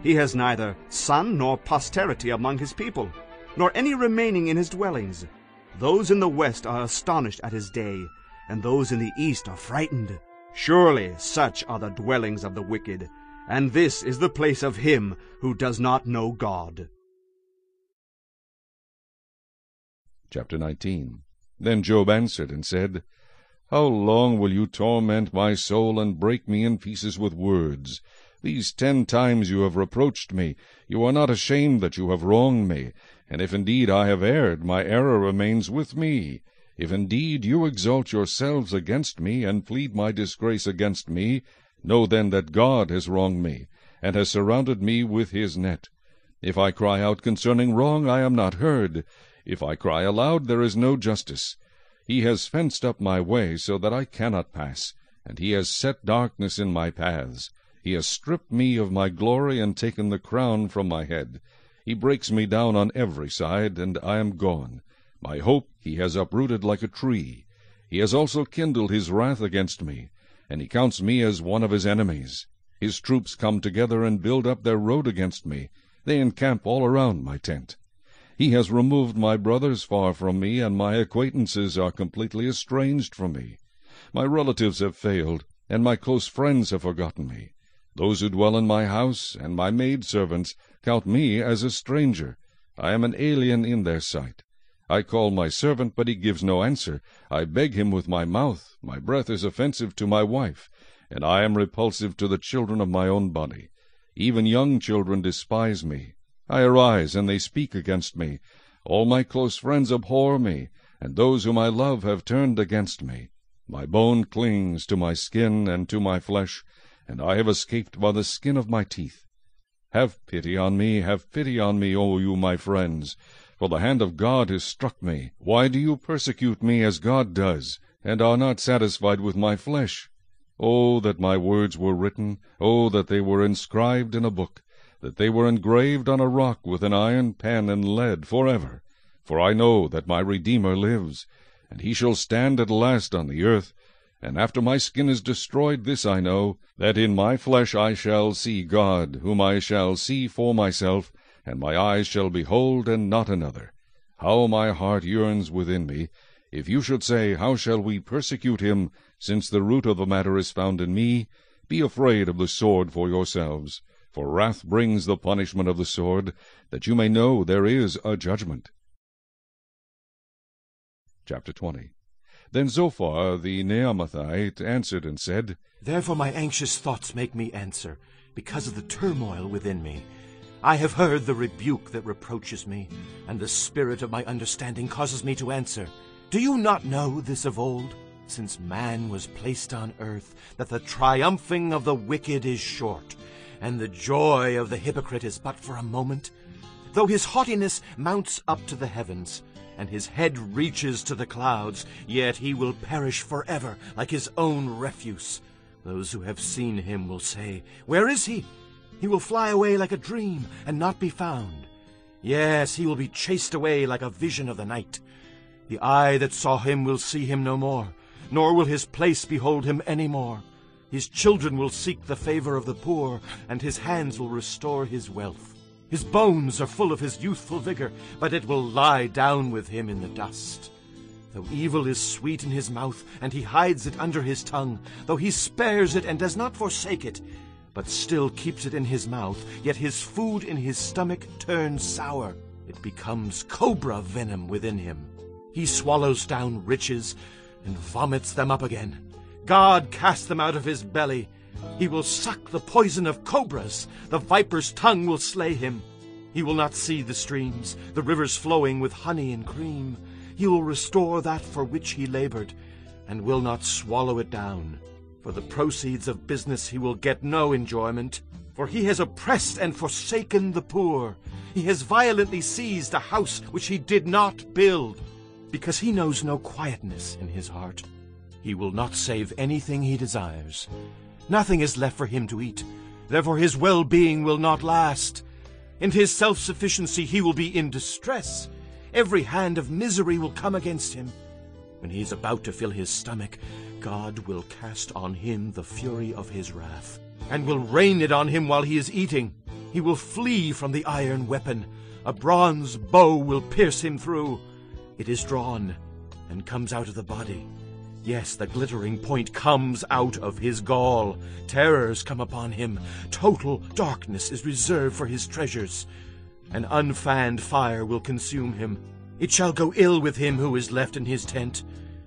He has neither son nor posterity among his people, nor any remaining in his dwellings. Those in the west are astonished at his day, and those in the east are frightened. Surely such are the dwellings of the wicked, and this is the place of him who does not know God. Chapter 19 Then Job answered and said, How long will you torment my soul and break me in pieces with words? These ten times you have reproached me. You are not ashamed that you have wronged me. And if indeed I have erred, my error remains with me. If indeed you exalt yourselves against me, and plead my disgrace against me, know then that God has wronged me, and has surrounded me with his net. If I cry out concerning wrong, I am not heard. If I cry aloud, there is no justice. He has fenced up my way so that I cannot pass, and he has set darkness in my paths. He has stripped me of my glory and taken the crown from my head. He breaks me down on every side, and I am gone. My hope he has uprooted like a tree. He has also kindled his wrath against me, and he counts me as one of his enemies. His troops come together and build up their road against me. They encamp all around my tent. He has removed my brothers far from me, and my acquaintances are completely estranged from me. My relatives have failed, and my close friends have forgotten me. Those who dwell in my house, and my maidservants, count me as a stranger. I am an alien in their sight. I call my servant, but he gives no answer. I beg him with my mouth. My breath is offensive to my wife, and I am repulsive to the children of my own body. Even young children despise me. I arise, and they speak against me. All my close friends abhor me, and those whom I love have turned against me. My bone clings to my skin and to my flesh, and I have escaped by the skin of my teeth. Have pity on me, have pity on me, O you my friends, for the hand of God has struck me. Why do you persecute me as God does, and are not satisfied with my flesh? Oh, that my words were written, oh, that they were inscribed in a book, that they were engraved on a rock with an iron pen and lead forever. For I know that my Redeemer lives, and he shall stand at last on the earth. And after my skin is destroyed, this I know, that in my flesh I shall see God, whom I shall see for myself, and my eyes shall behold, and not another. How my heart yearns within me! If you should say, How shall we persecute him, since the root of the matter is found in me? Be afraid of the sword for yourselves. For wrath brings the punishment of the sword, that you may know there is a judgment. Chapter 20 Then Zophar the Naamathite answered and said, Therefore my anxious thoughts make me answer, because of the turmoil within me. I have heard the rebuke that reproaches me, and the spirit of my understanding causes me to answer. Do you not know this of old, since man was placed on earth, that the triumphing of the wicked is short, and the joy of the hypocrite is but for a moment? Though his haughtiness mounts up to the heavens, and his head reaches to the clouds, yet he will perish forever like his own refuse. Those who have seen him will say, Where is he? He will fly away like a dream and not be found. Yes, he will be chased away like a vision of the night. The eye that saw him will see him no more, nor will his place behold him any more. His children will seek the favor of the poor, and his hands will restore his wealth. His bones are full of his youthful vigor, but it will lie down with him in the dust. Though evil is sweet in his mouth, and he hides it under his tongue, though he spares it and does not forsake it, but still keeps it in his mouth, yet his food in his stomach turns sour. It becomes cobra venom within him. He swallows down riches and vomits them up again. God cast them out of his belly. He will suck the poison of cobras. The viper's tongue will slay him. He will not see the streams, the rivers flowing with honey and cream. He will restore that for which he labored, and will not swallow it down. For the proceeds of business he will get no enjoyment. For he has oppressed and forsaken the poor. He has violently seized a house which he did not build. Because he knows no quietness in his heart, he will not save anything he desires. Nothing is left for him to eat. Therefore his well-being will not last. In his self-sufficiency he will be in distress. Every hand of misery will come against him. When he is about to fill his stomach, God will cast on him the fury of his wrath, and will rain it on him while he is eating. He will flee from the iron weapon. A bronze bow will pierce him through. It is drawn, and comes out of the body. Yes, the glittering point comes out of his gall. Terrors come upon him. Total darkness is reserved for his treasures. An unfanned fire will consume him. It shall go ill with him who is left in his tent.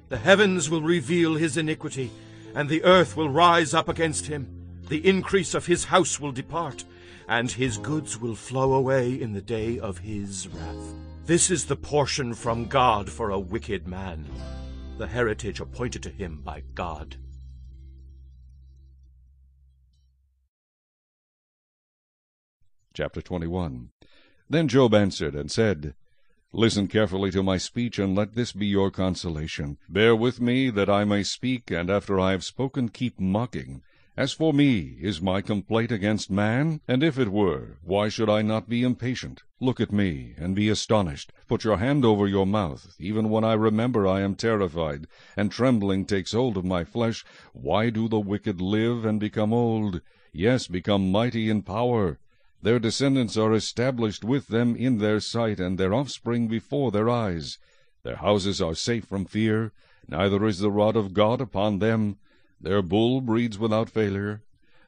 The heavens will reveal his iniquity, and the earth will rise up against him. The increase of his house will depart, and his goods will flow away in the day of his wrath. This is the portion from God for a wicked man, the heritage appointed to him by God. Chapter 21 Then Job answered and said, Listen carefully to my speech, and let this be your consolation. Bear with me, that I may speak, and after I have spoken keep mocking. As for me, is my complaint against man? And if it were, why should I not be impatient? Look at me, and be astonished. Put your hand over your mouth. Even when I remember I am terrified, and trembling takes hold of my flesh. Why do the wicked live and become old? Yes, become mighty in power. Their descendants are established with them in their sight, and their offspring before their eyes. Their houses are safe from fear, neither is the rod of God upon them. Their bull breeds without failure,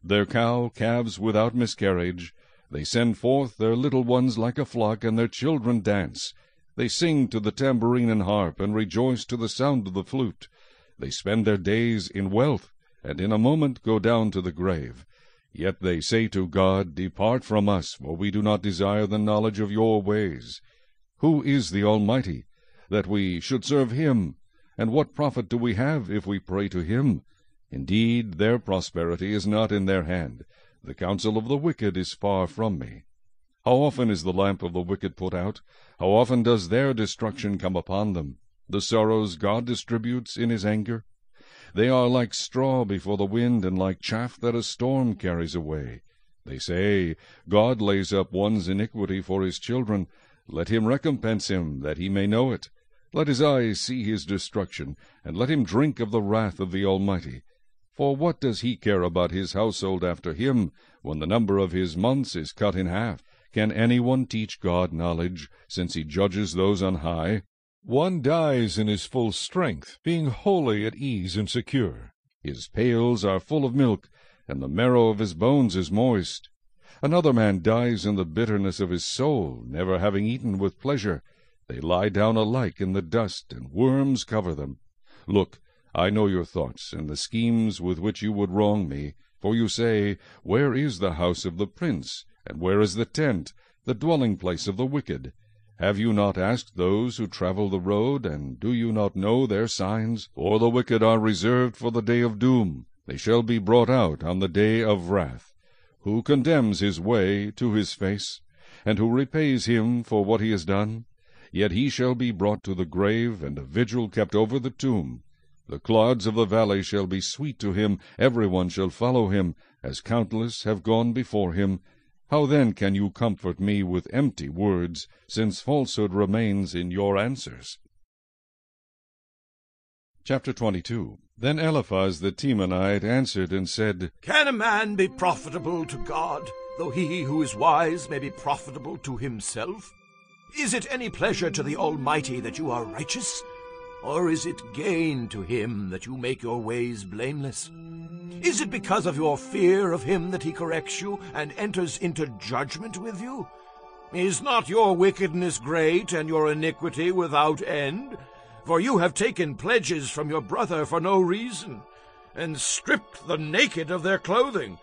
their cow calves without miscarriage. They send forth their little ones like a flock, and their children dance. They sing to the tambourine and harp, and rejoice to the sound of the flute. They spend their days in wealth, and in a moment go down to the grave. Yet they say to God, Depart from us, for we do not desire the knowledge of your ways. Who is the Almighty, that we should serve him? And what profit do we have if we pray to him? Indeed, their prosperity is not in their hand. The counsel of the wicked is far from me. How often is the lamp of the wicked put out? How often does their destruction come upon them? The sorrows God distributes in his anger? They are like straw before the wind, and like chaff that a storm carries away. They say, God lays up one's iniquity for his children. Let him recompense him, that he may know it. Let his eyes see his destruction, and let him drink of the wrath of the Almighty. For what does he care about his household after him, when the number of his months is cut in half? Can any one teach God knowledge, since he judges those on high? One dies in his full strength, being wholly at ease and secure. His pails are full of milk, and the marrow of his bones is moist. Another man dies in the bitterness of his soul, never having eaten with pleasure. They lie down alike in the dust, and worms cover them. Look, I know your thoughts, and the schemes with which you would wrong me. For you say, Where is the house of the prince? And where is the tent, the dwelling place of the wicked? Have you not asked those who travel the road, and do you not know their signs? For the wicked are reserved for the day of doom, they shall be brought out on the day of wrath. Who condemns his way to his face, and who repays him for what he has done? Yet he shall be brought to the grave, and a vigil kept over the tomb. The clods of the valley shall be sweet to him, every one shall follow him, as countless have gone before him. How then can you comfort me with empty words, since falsehood remains in your answers? Chapter 22 Then Eliphaz the Temanite answered and said, Can a man be profitable to God, though he who is wise may be profitable to himself? Is it any pleasure to the Almighty that you are righteous? Or is it gain to him that you make your ways blameless? Is it because of your fear of him that he corrects you and enters into judgment with you? Is not your wickedness great and your iniquity without end? For you have taken pledges from your brother for no reason, and stripped the naked of their clothing.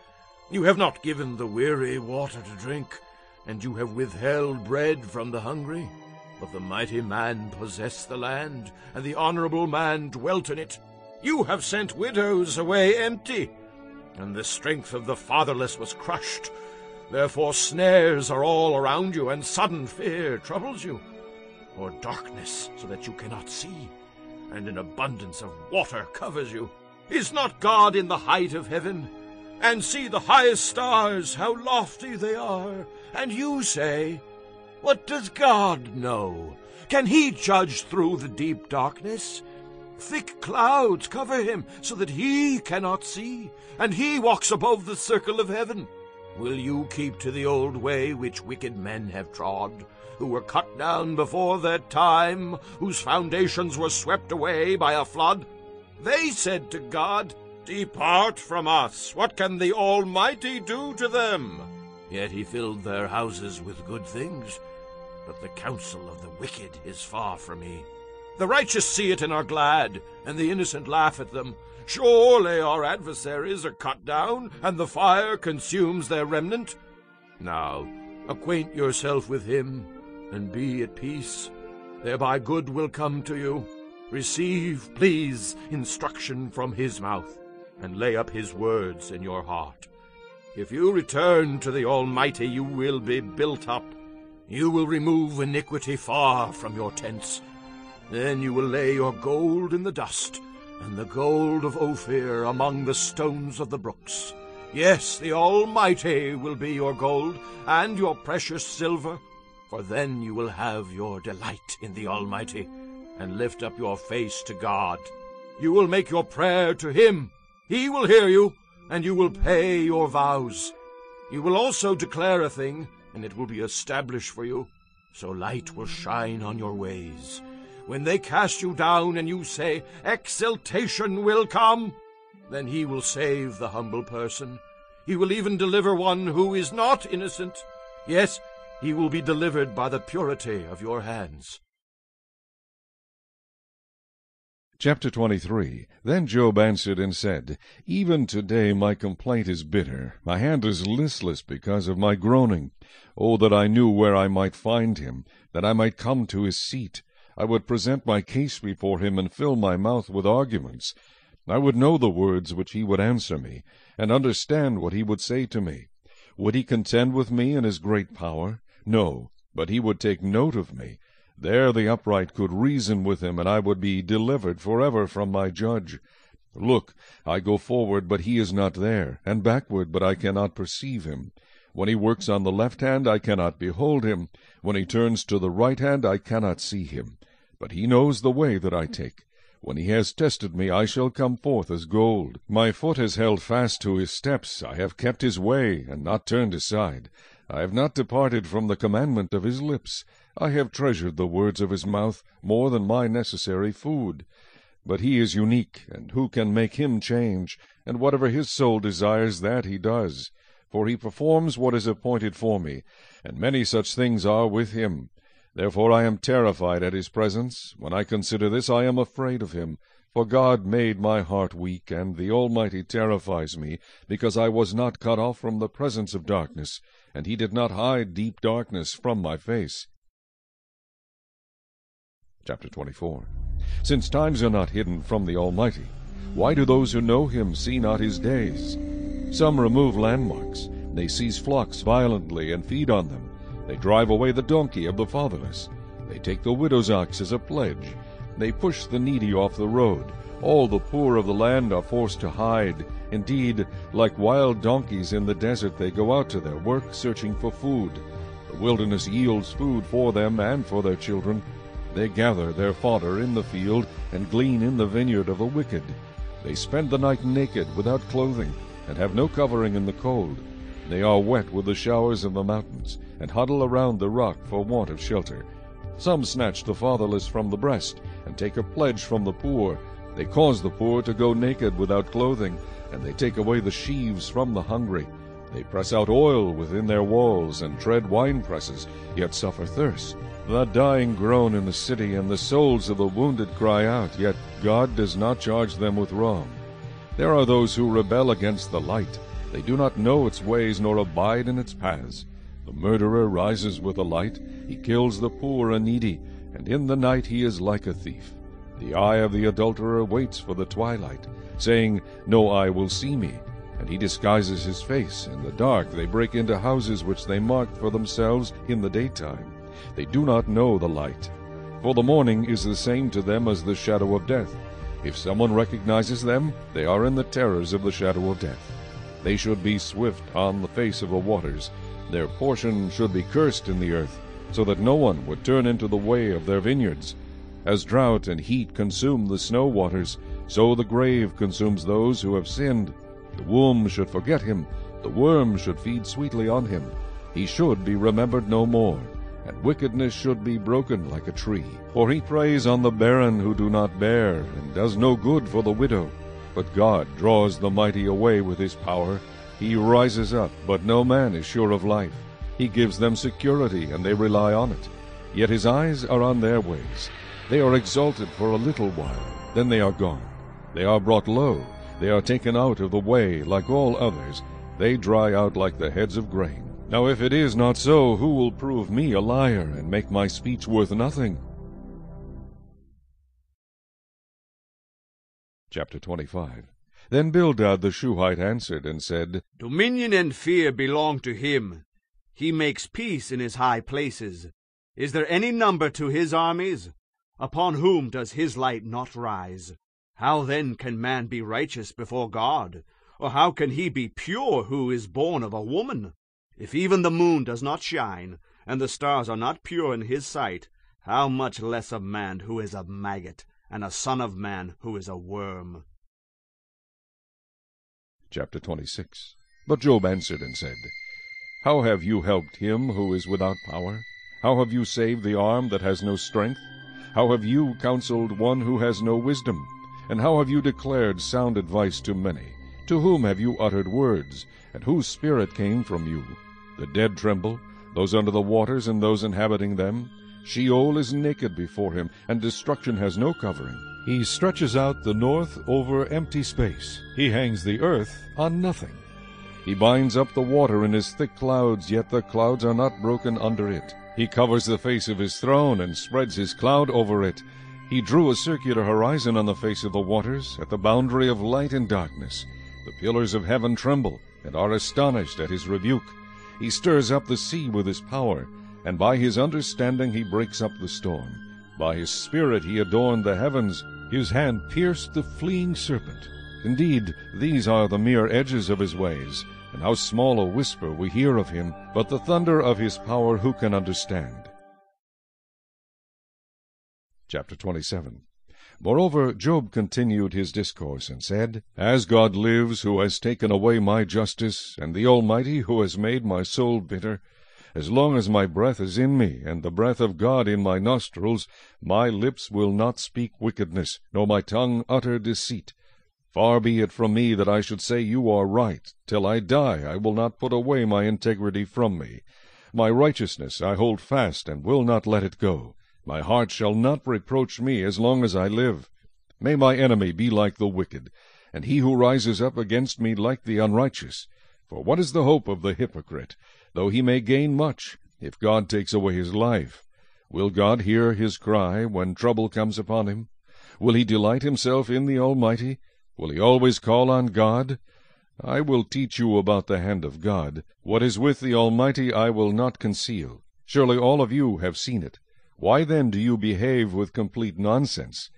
You have not given the weary water to drink, and you have withheld bread from the hungry. But the mighty man possessed the land, and the honorable man dwelt in it. You have sent widows away empty, and the strength of the fatherless was crushed. Therefore snares are all around you, and sudden fear troubles you. Or darkness, so that you cannot see, and an abundance of water covers you. Is not God in the height of heaven? And see the highest stars, how lofty they are. And you say, what does God know? Can he judge through the deep darkness? Thick clouds cover him so that he cannot see, and he walks above the circle of heaven. Will you keep to the old way which wicked men have trod, who were cut down before their time, whose foundations were swept away by a flood? They said to God, Depart from us. What can the Almighty do to them? Yet he filled their houses with good things but the counsel of the wicked is far from me. The righteous see it and are glad, and the innocent laugh at them. Surely our adversaries are cut down, and the fire consumes their remnant. Now, acquaint yourself with him, and be at peace. Thereby good will come to you. Receive, please, instruction from his mouth, and lay up his words in your heart. If you return to the Almighty, you will be built up you will remove iniquity far from your tents. Then you will lay your gold in the dust, and the gold of Ophir among the stones of the brooks. Yes, the Almighty will be your gold, and your precious silver, for then you will have your delight in the Almighty, and lift up your face to God. You will make your prayer to Him. He will hear you, and you will pay your vows. You will also declare a thing, and it will be established for you, so light will shine on your ways. When they cast you down and you say, Exaltation will come, then he will save the humble person. He will even deliver one who is not innocent. Yes, he will be delivered by the purity of your hands. Chapter 23 Then Job answered and said, Even today my complaint is bitter, my hand is listless because of my groaning. Oh, that I knew where I might find him, that I might come to his seat. I would present my case before him, and fill my mouth with arguments. I would know the words which he would answer me, and understand what he would say to me. Would he contend with me in his great power? No, but he would take note of me. There the upright could reason with him, and I would be delivered forever from my judge. Look, I go forward, but he is not there, and backward, but I cannot perceive him. When he works on the left hand, I cannot behold him. When he turns to the right hand, I cannot see him. But he knows the way that I take. When he has tested me, I shall come forth as gold. My foot has held fast to his steps. I have kept his way, and not turned aside. I have not departed from the commandment of his lips. I have treasured the words of his mouth more than my necessary food. But he is unique, and who can make him change? And whatever his soul desires, that he does. For he performs what is appointed for me, and many such things are with him. Therefore I am terrified at his presence. When I consider this, I am afraid of him. For God made my heart weak, and the Almighty terrifies me, because I was not cut off from the presence of darkness, and he did not hide deep darkness from my face. Chapter 24 Since times are not hidden from the Almighty, why do those who know him see not his days? Some remove landmarks, they seize flocks violently and feed on them. They drive away the donkey of the fatherless. They take the widow's ox as a pledge. They push the needy off the road. All the poor of the land are forced to hide. Indeed, like wild donkeys in the desert, they go out to their work searching for food. The wilderness yields food for them and for their children. They gather their fodder in the field and glean in the vineyard of the wicked. They spend the night naked, without clothing, and have no covering in the cold. They are wet with the showers of the mountains, and huddle around the rock for want of shelter. Some snatch the fatherless from the breast, and take a pledge from the poor. They cause the poor to go naked without clothing, and they take away the sheaves from the hungry. They press out oil within their walls, and tread wine presses, yet suffer thirst. The dying groan in the city, and the souls of the wounded cry out, yet God does not charge them with wrong. There are those who rebel against the light. They do not know its ways, nor abide in its paths. The murderer rises with the light, he kills the poor and needy, and in the night he is like a thief. The eye of the adulterer waits for the twilight, saying, No eye will see me. And he disguises his face. In the dark they break into houses which they marked for themselves in the daytime. They do not know the light. For the morning is the same to them as the shadow of death. If someone recognizes them, they are in the terrors of the shadow of death. They should be swift on the face of the waters. Their portion should be cursed in the earth, so that no one would turn into the way of their vineyards. As drought and heat consume the snow waters, so the grave consumes those who have sinned. The womb should forget him, the worm should feed sweetly on him. He should be remembered no more, and wickedness should be broken like a tree. For he preys on the barren who do not bear, and does no good for the widow. But God draws the mighty away with his power. He rises up, but no man is sure of life. He gives them security, and they rely on it. Yet his eyes are on their ways. They are exalted for a little while, then they are gone. They are brought low. They are taken out of the way like all others. They dry out like the heads of grain. Now if it is not so, who will prove me a liar, and make my speech worth nothing? Chapter 25 Then Bildad the Shuhite answered and said, Dominion and fear belong to him. He makes peace in his high places. Is there any number to his armies? Upon whom does his light not rise? How then can man be righteous before God? Or how can he be pure who is born of a woman? If even the moon does not shine, and the stars are not pure in his sight, how much less a man who is a maggot, and a son of man who is a worm. Chapter 26 But Job answered and said, How have you helped him who is without power? How have you saved the arm that has no strength? How have you counseled one who has no wisdom? And how have you declared sound advice to many? To whom have you uttered words? And whose spirit came from you? The dead tremble, those under the waters and those inhabiting them. Sheol is naked before him, and destruction has no covering. He stretches out the north over empty space. He hangs the earth on nothing. He binds up the water in his thick clouds, yet the clouds are not broken under it. He covers the face of his throne and spreads his cloud over it. He drew a circular horizon on the face of the waters, at the boundary of light and darkness. The pillars of heaven tremble, and are astonished at his rebuke. He stirs up the sea with his power, and by his understanding he breaks up the storm. By his spirit he adorned the heavens, his hand pierced the fleeing serpent. Indeed, these are the mere edges of his ways, and how small a whisper we hear of him, but the thunder of his power who can understand? Chapter 27 Moreover, Job continued his discourse, and said, As God lives, who has taken away my justice, and the Almighty, who has made my soul bitter, as long as my breath is in me, and the breath of God in my nostrils, my lips will not speak wickedness, nor my tongue utter deceit. Far be it from me that I should say you are right. Till I die I will not put away my integrity from me. My righteousness I hold fast, and will not let it go. My heart shall not reproach me as long as I live. May my enemy be like the wicked, and he who rises up against me like the unrighteous. For what is the hope of the hypocrite, though he may gain much, if God takes away his life? Will God hear his cry when trouble comes upon him? Will he delight himself in the Almighty? Will he always call on God? I will teach you about the hand of God. What is with the Almighty I will not conceal. Surely all of you have seen it. Why then do you behave with complete nonsense?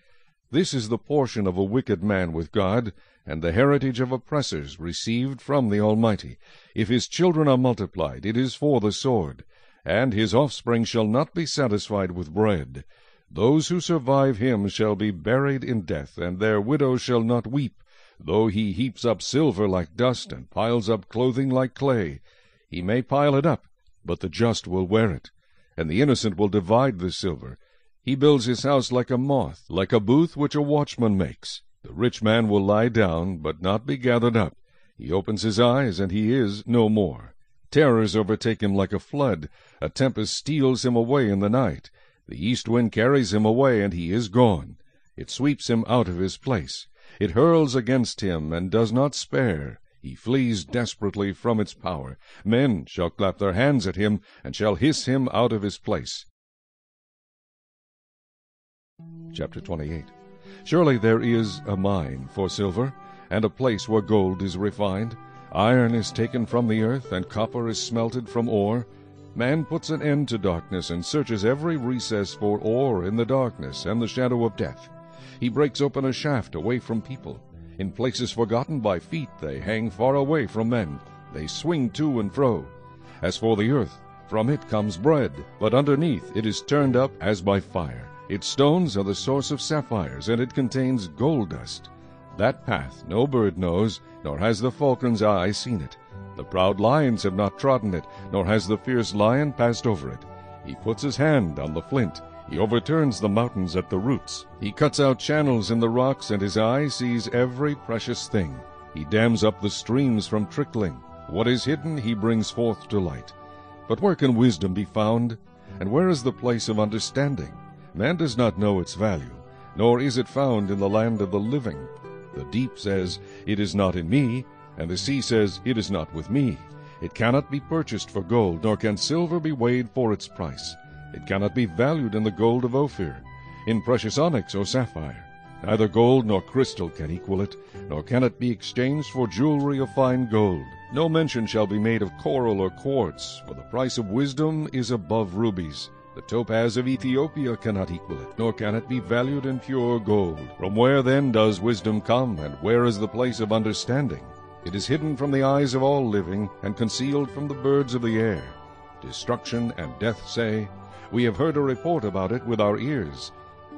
This is the portion of a wicked man with God, and the heritage of oppressors received from the Almighty. If his children are multiplied, it is for the sword and his offspring shall not be satisfied with bread. Those who survive him shall be buried in death, and their widows shall not weep. Though he heaps up silver like dust, and piles up clothing like clay, he may pile it up, but the just will wear it, and the innocent will divide the silver. He builds his house like a moth, like a booth which a watchman makes. The rich man will lie down, but not be gathered up. He opens his eyes, and he is no more. Terrors overtake him like a flood. A tempest steals him away in the night. The east wind carries him away, and he is gone. It sweeps him out of his place. It hurls against him, and does not spare. He flees desperately from its power. Men shall clap their hands at him, and shall hiss him out of his place. Chapter 28 Surely there is a mine for silver, and a place where gold is refined. Iron is taken from the earth, and copper is smelted from ore. Man puts an end to darkness, and searches every recess for ore in the darkness and the shadow of death. He breaks open a shaft away from people. In places forgotten by feet they hang far away from men. They swing to and fro. As for the earth, from it comes bread, but underneath it is turned up as by fire. Its stones are the source of sapphires, and it contains gold dust. That path no bird knows, nor has the falcon's eye seen it. The proud lions have not trodden it, nor has the fierce lion passed over it. He puts his hand on the flint. He overturns the mountains at the roots. He cuts out channels in the rocks, and his eye sees every precious thing. He dams up the streams from trickling. What is hidden he brings forth to light. But where can wisdom be found? And where is the place of understanding? Man does not know its value, nor is it found in the land of the living. The deep says, It is not in me, and the sea says, It is not with me. It cannot be purchased for gold, nor can silver be weighed for its price. It cannot be valued in the gold of Ophir, in precious onyx or sapphire. Neither gold nor crystal can equal it, nor can it be exchanged for jewelry of fine gold. No mention shall be made of coral or quartz, for the price of wisdom is above rubies. The topaz of Ethiopia cannot equal it, nor can it be valued in pure gold. From where then does wisdom come, and where is the place of understanding? It is hidden from the eyes of all living, and concealed from the birds of the air. Destruction and death say, We have heard a report about it with our ears.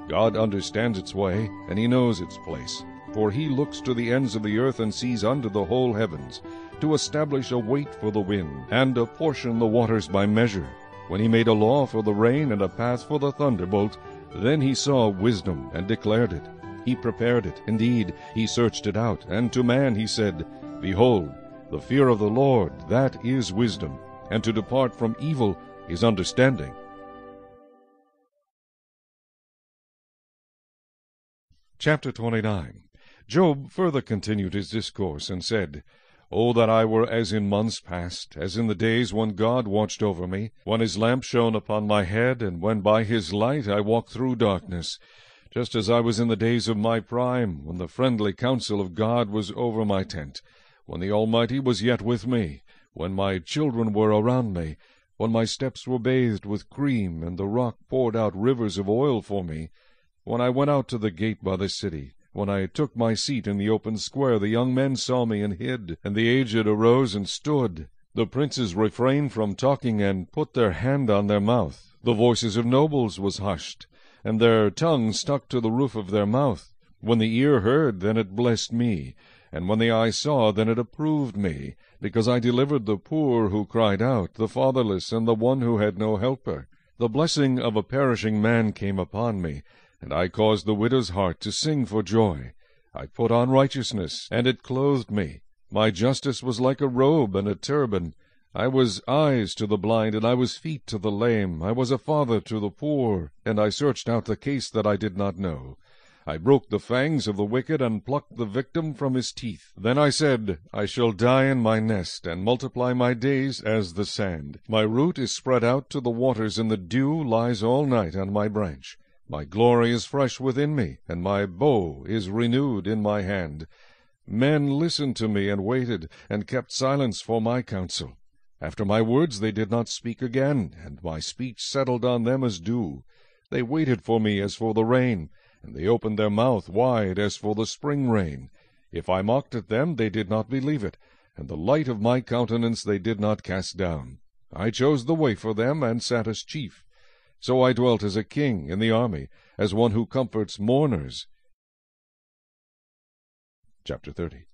God understands its way, and he knows its place. For he looks to the ends of the earth and sees under the whole heavens, to establish a weight for the wind, and apportion the waters by measure. When he made a law for the rain and a path for the thunderbolt, then he saw wisdom and declared it. He prepared it, indeed, he searched it out. And to man he said, Behold, the fear of the Lord, that is wisdom, and to depart from evil is understanding. Chapter 29 Job further continued his discourse, and said, O that I were as in months past, as in the days when God watched over me, when his lamp shone upon my head, and when by his light I walked through darkness, just as I was in the days of my prime, when the friendly counsel of God was over my tent, when the Almighty was yet with me, when my children were around me, when my steps were bathed with cream, and the rock poured out rivers of oil for me, when I went out to the gate by the city, when I took my seat in the open square, the young men saw me and hid, and the aged arose and stood. The princes refrained from talking and put their hand on their mouth. The voices of nobles was hushed, and their tongue stuck to the roof of their mouth. When the ear heard, then it blessed me, and when the eye saw, then it approved me, because I delivered the poor who cried out, the fatherless, and the one who had no helper. The blessing of a perishing man came upon me, and I caused the widow's heart to sing for joy. I put on righteousness, and it clothed me. My justice was like a robe and a turban. I was eyes to the blind, and I was feet to the lame. I was a father to the poor, and I searched out the case that I did not know. I broke the fangs of the wicked, and plucked the victim from his teeth. Then I said, I shall die in my nest, and multiply my days as the sand. My root is spread out to the waters, and the dew lies all night on my branch. My glory is fresh within me, and my bow is renewed in my hand. Men listened to me and waited, and kept silence for my counsel. After my words they did not speak again, and my speech settled on them as dew. They waited for me as for the rain, and they opened their mouth wide as for the spring rain. If I mocked at them, they did not believe it, and the light of my countenance they did not cast down. I chose the way for them, and sat as chief. So I dwelt as a king in the army, as one who comforts mourners. Chapter 30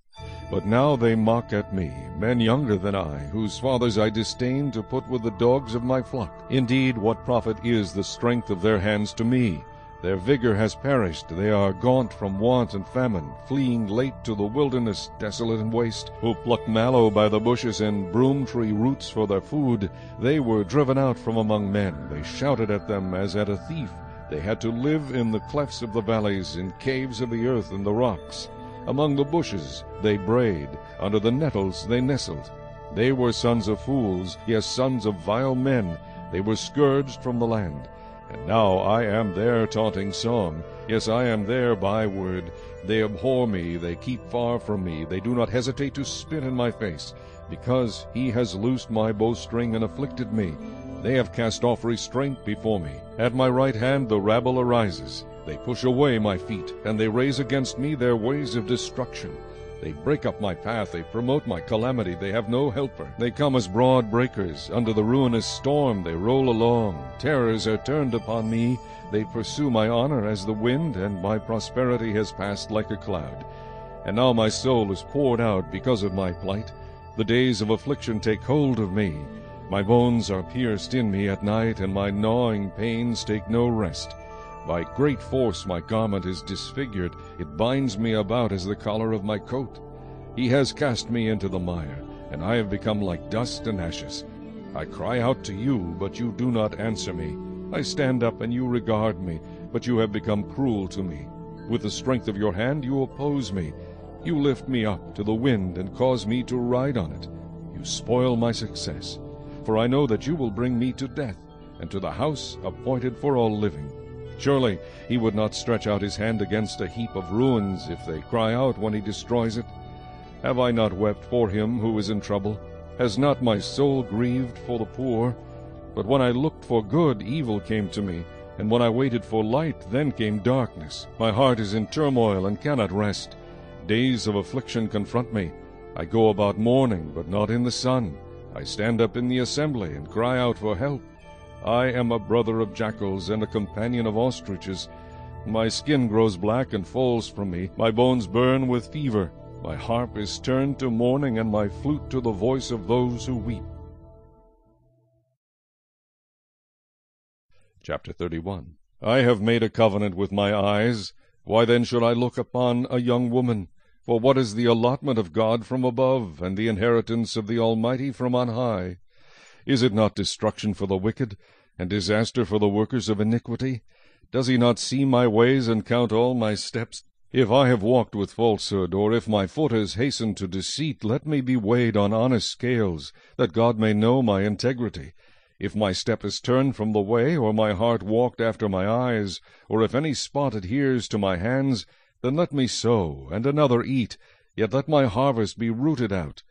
But now they mock at me, men younger than I, whose fathers I disdain to put with the dogs of my flock. Indeed, what profit is the strength of their hands to me? Their vigor has perished, they are gaunt from want and famine, fleeing late to the wilderness, desolate and waste, who pluck mallow by the bushes and broom tree roots for their food. They were driven out from among men, they shouted at them as at a thief. They had to live in the clefts of the valleys, in caves of the earth and the rocks. Among the bushes they brayed, under the nettles they nestled. They were sons of fools, yes, sons of vile men. They were scourged from the land. And now I am their taunting song. Yes, I am their byword. They abhor me, they keep far from me. They do not hesitate to spit in my face, because he has loosed my bowstring and afflicted me. They have cast off restraint before me. At my right hand the rabble arises. They push away my feet, and they raise against me their ways of destruction. They break up my path, they promote my calamity, they have no helper. They come as broad breakers, under the ruinous storm they roll along. Terrors are turned upon me, they pursue my honor as the wind, and my prosperity has passed like a cloud. And now my soul is poured out because of my plight. The days of affliction take hold of me. My bones are pierced in me at night, and my gnawing pains take no rest. By great force my garment is disfigured, it binds me about as the collar of my coat. He has cast me into the mire, and I have become like dust and ashes. I cry out to you, but you do not answer me. I stand up, and you regard me, but you have become cruel to me. With the strength of your hand you oppose me. You lift me up to the wind and cause me to ride on it. You spoil my success. For I know that you will bring me to death, and to the house appointed for all living. Surely he would not stretch out his hand against a heap of ruins if they cry out when he destroys it. Have I not wept for him who is in trouble? Has not my soul grieved for the poor? But when I looked for good, evil came to me, and when I waited for light, then came darkness. My heart is in turmoil and cannot rest. Days of affliction confront me. I go about mourning, but not in the sun. I stand up in the assembly and cry out for help. I am a brother of jackals and a companion of ostriches. My skin grows black and falls from me. My bones burn with fever. My harp is turned to mourning, and my flute to the voice of those who weep. Chapter 31 I have made a covenant with my eyes. Why then should I look upon a young woman? For what is the allotment of God from above, and the inheritance of the Almighty from on high? Is it not destruction for the wicked, and disaster for the workers of iniquity? Does he not see my ways and count all my steps? If I have walked with falsehood, or if my foot has hastened to deceit, let me be weighed on honest scales, that God may know my integrity. If my step is turned from the way, or my heart walked after my eyes, or if any spot adheres to my hands, then let me sow, and another eat, yet let my harvest be rooted out.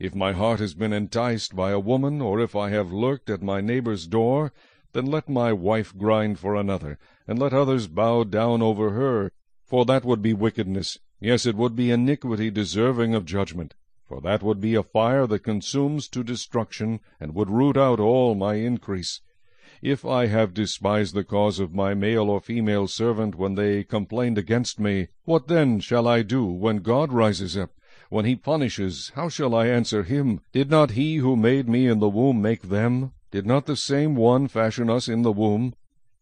If my heart has been enticed by a woman, or if I have lurked at my neighbor's door, then let my wife grind for another, and let others bow down over her. For that would be wickedness, yes, it would be iniquity deserving of judgment. For that would be a fire that consumes to destruction, and would root out all my increase. If I have despised the cause of my male or female servant when they complained against me, what then shall I do when God rises up? When he punishes, how shall I answer him? Did not he who made me in the womb make them? Did not the same one fashion us in the womb?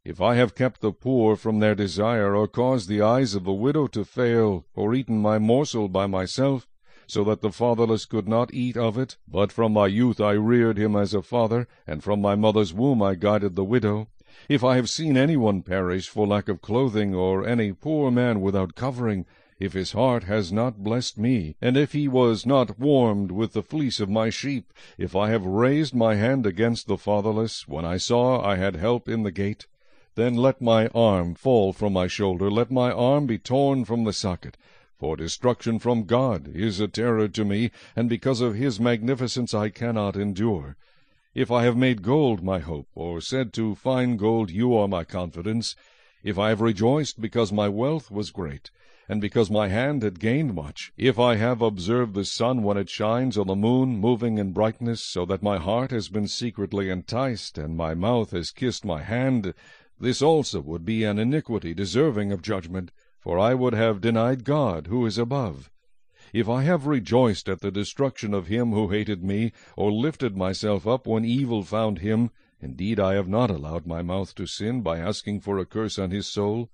If I have kept the poor from their desire, or caused the eyes of the widow to fail, or eaten my morsel by myself, so that the fatherless could not eat of it, but from my youth I reared him as a father, and from my mother's womb I guided the widow, If I have seen any one perish for lack of clothing, or any poor man without covering, if his heart has not blessed me, and if he was not warmed with the fleece of my sheep, if I have raised my hand against the fatherless, when I saw I had help in the gate, then let my arm fall from my shoulder, let my arm be torn from the socket. For destruction from God is a terror to me, and because of his magnificence I cannot endure. If I have made gold my hope, or said to fine gold, You are my confidence, if I have rejoiced because my wealth was great, and because my hand had gained much, if I have observed the sun when it shines, or the moon moving in brightness, so that my heart has been secretly enticed, and my mouth has kissed my hand, this also would be an iniquity deserving of judgment, for I would have denied God who is above. If I have rejoiced at the destruction of him who hated me, or lifted myself up when evil found him, indeed I have not allowed my mouth to sin by asking for a curse on his soul.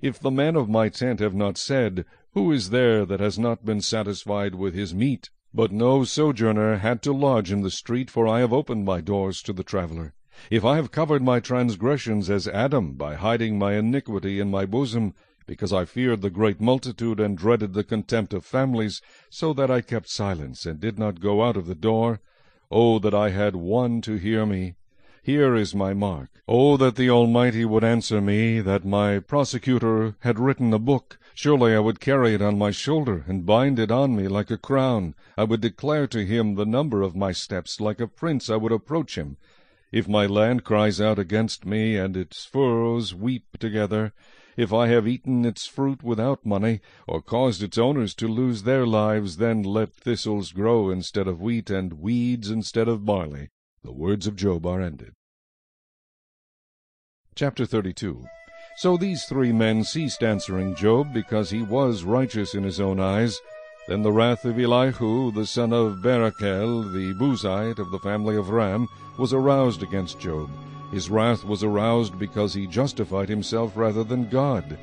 If the men of my tent have not said, Who is there that has not been satisfied with his meat? But no sojourner had to lodge in the street, for I have opened my doors to the traveller. If I have covered my transgressions as Adam, by hiding my iniquity in my bosom, because I feared the great multitude, and dreaded the contempt of families, so that I kept silence, and did not go out of the door, O that I had one to hear me! Here is my mark. Oh, that the Almighty would answer me, that my prosecutor had written a book. Surely I would carry it on my shoulder, and bind it on me like a crown. I would declare to him the number of my steps. Like a prince I would approach him. If my land cries out against me, and its furrows weep together, if I have eaten its fruit without money, or caused its owners to lose their lives, then let thistles grow instead of wheat, and weeds instead of barley. The words of Job are ended. Chapter 32 So these three men ceased answering Job, because he was righteous in his own eyes. Then the wrath of Elihu, the son of Barachel, the Buzite of the family of Ram, was aroused against Job. His wrath was aroused because he justified himself rather than God.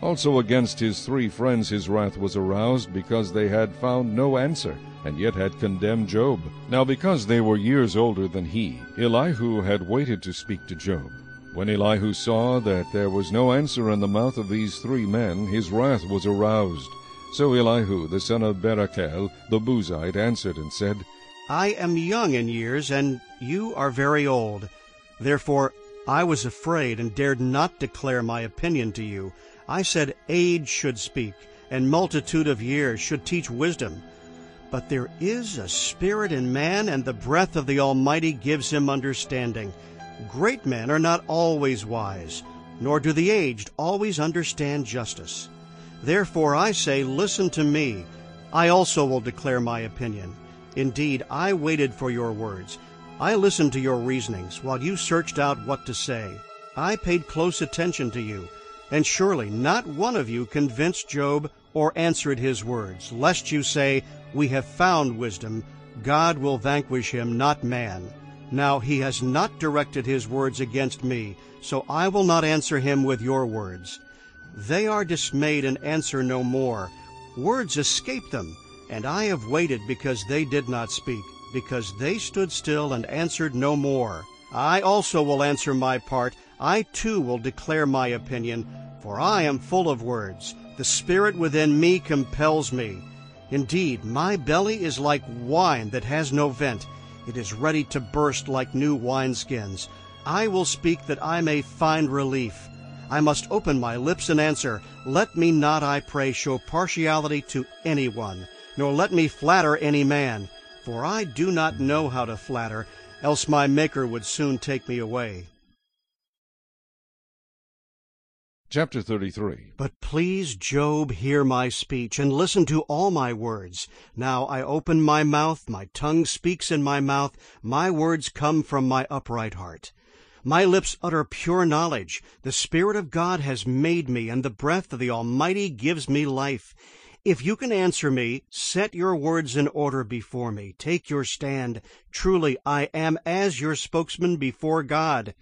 Also against his three friends his wrath was aroused, because they had found no answer, and yet had condemned Job. Now because they were years older than he, Elihu had waited to speak to Job. When Elihu saw that there was no answer in the mouth of these three men, his wrath was aroused. So Elihu the son of Barachel the Buzite answered and said, I am young in years, and you are very old. Therefore I was afraid, and dared not declare my opinion to you. I said, Age should speak, and multitude of years should teach wisdom. But there is a spirit in man, and the breath of the Almighty gives him understanding. Great men are not always wise, nor do the aged always understand justice. Therefore I say, Listen to me. I also will declare my opinion. Indeed, I waited for your words. I listened to your reasonings while you searched out what to say. I paid close attention to you, and surely not one of you convinced Job or answered his words, lest you say, We have found wisdom. God will vanquish him, not man. Now he has not directed his words against me, so I will not answer him with your words. They are dismayed and answer no more. Words escape them, and I have waited because they did not speak, because they stood still and answered no more. I also will answer my part. I too will declare my opinion, for I am full of words. The spirit within me compels me. Indeed, my belly is like wine that has no vent. It is ready to burst like new wineskins. I will speak that I may find relief. I must open my lips and answer. Let me not, I pray, show partiality to anyone, nor let me flatter any man. For I do not know how to flatter, else my Maker would soon take me away. Chapter 33 But please, Job, hear my speech, and listen to all my words. Now I open my mouth, my tongue speaks in my mouth, my words come from my upright heart. My lips utter pure knowledge. The Spirit of God has made me, and the breath of the Almighty gives me life. If you can answer me, set your words in order before me. Take your stand. Truly, I am as your spokesman before God.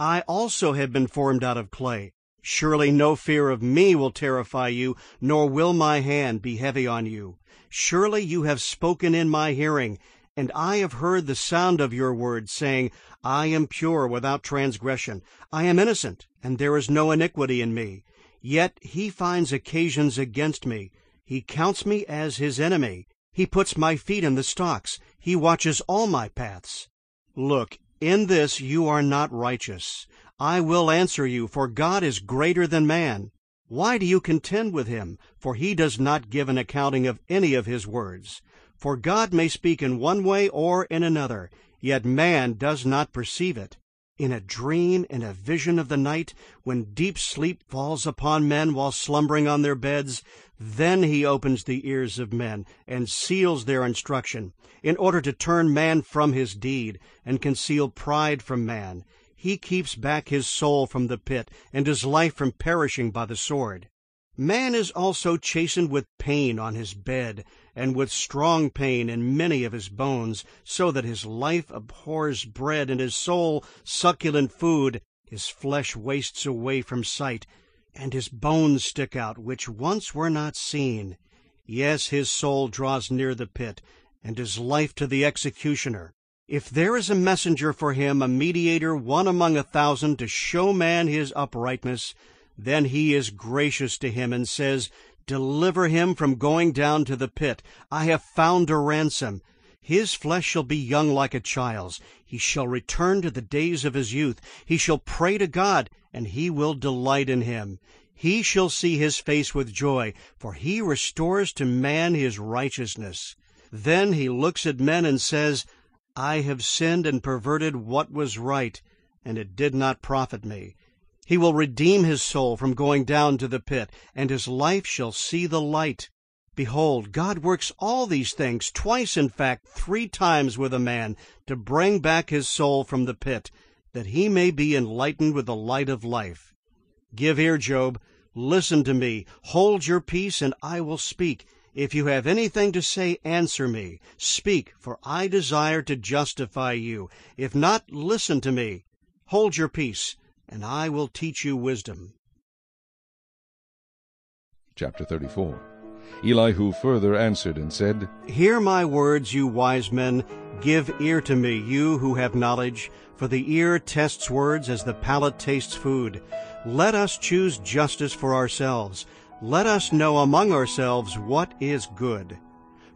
I also have been formed out of clay. Surely no fear of me will terrify you, nor will my hand be heavy on you. Surely you have spoken in my hearing, And I have heard the sound of your words, saying, I am pure without transgression. I am innocent, and there is no iniquity in me. Yet he finds occasions against me. He counts me as his enemy. He puts my feet in the stocks. He watches all my paths. Look, in this you are not righteous. I will answer you, for God is greater than man. Why do you contend with him? For he does not give an accounting of any of his words. For God may speak in one way or in another, yet man does not perceive it. In a dream, in a vision of the night, when deep sleep falls upon men while slumbering on their beds, then he opens the ears of men and seals their instruction, in order to turn man from his deed and conceal pride from man. He keeps back his soul from the pit and his life from perishing by the sword. Man is also chastened with pain on his bed, and with strong pain in many of his bones, so that his life abhors bread, and his soul succulent food. His flesh wastes away from sight, and his bones stick out, which once were not seen. Yes, his soul draws near the pit, and his life to the executioner. If there is a messenger for him, a mediator, one among a thousand, to show man his uprightness, then he is gracious to him and says, Deliver him from going down to the pit. I have found a ransom. His flesh shall be young like a child's. He shall return to the days of his youth. He shall pray to God, and he will delight in him. He shall see his face with joy, for he restores to man his righteousness. Then he looks at men and says, I have sinned and perverted what was right, and it did not profit me. He will redeem his soul from going down to the pit, and his life shall see the light. Behold, God works all these things, twice in fact, three times with a man, to bring back his soul from the pit, that he may be enlightened with the light of life. Give ear, Job. Listen to me. Hold your peace, and I will speak. If you have anything to say, answer me. Speak, for I desire to justify you. If not, listen to me. Hold your peace and I will teach you wisdom. Chapter 34 Elihu further answered and said, Hear my words, you wise men. Give ear to me, you who have knowledge, for the ear tests words as the palate tastes food. Let us choose justice for ourselves. Let us know among ourselves what is good.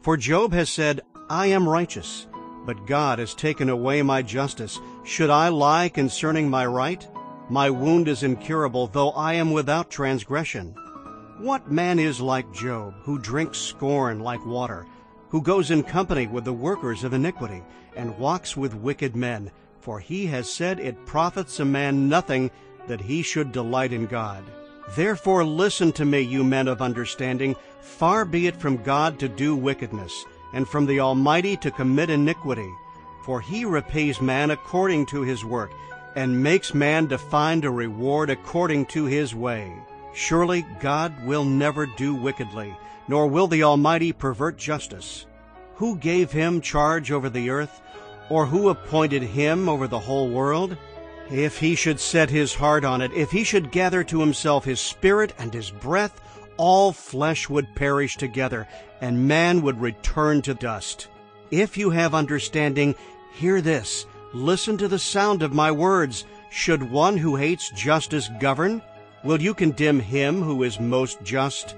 For Job has said, I am righteous, but God has taken away my justice. Should I lie concerning my right? My wound is incurable, though I am without transgression. What man is like Job, who drinks scorn like water, who goes in company with the workers of iniquity, and walks with wicked men? For he has said it profits a man nothing that he should delight in God. Therefore listen to me, you men of understanding. Far be it from God to do wickedness, and from the Almighty to commit iniquity. For he repays man according to his work, and makes man to find a reward according to his way. Surely God will never do wickedly, nor will the Almighty pervert justice. Who gave him charge over the earth, or who appointed him over the whole world? If he should set his heart on it, if he should gather to himself his spirit and his breath, all flesh would perish together, and man would return to dust. If you have understanding, hear this. Listen to the sound of my words. Should one who hates justice govern? Will you condemn him who is most just?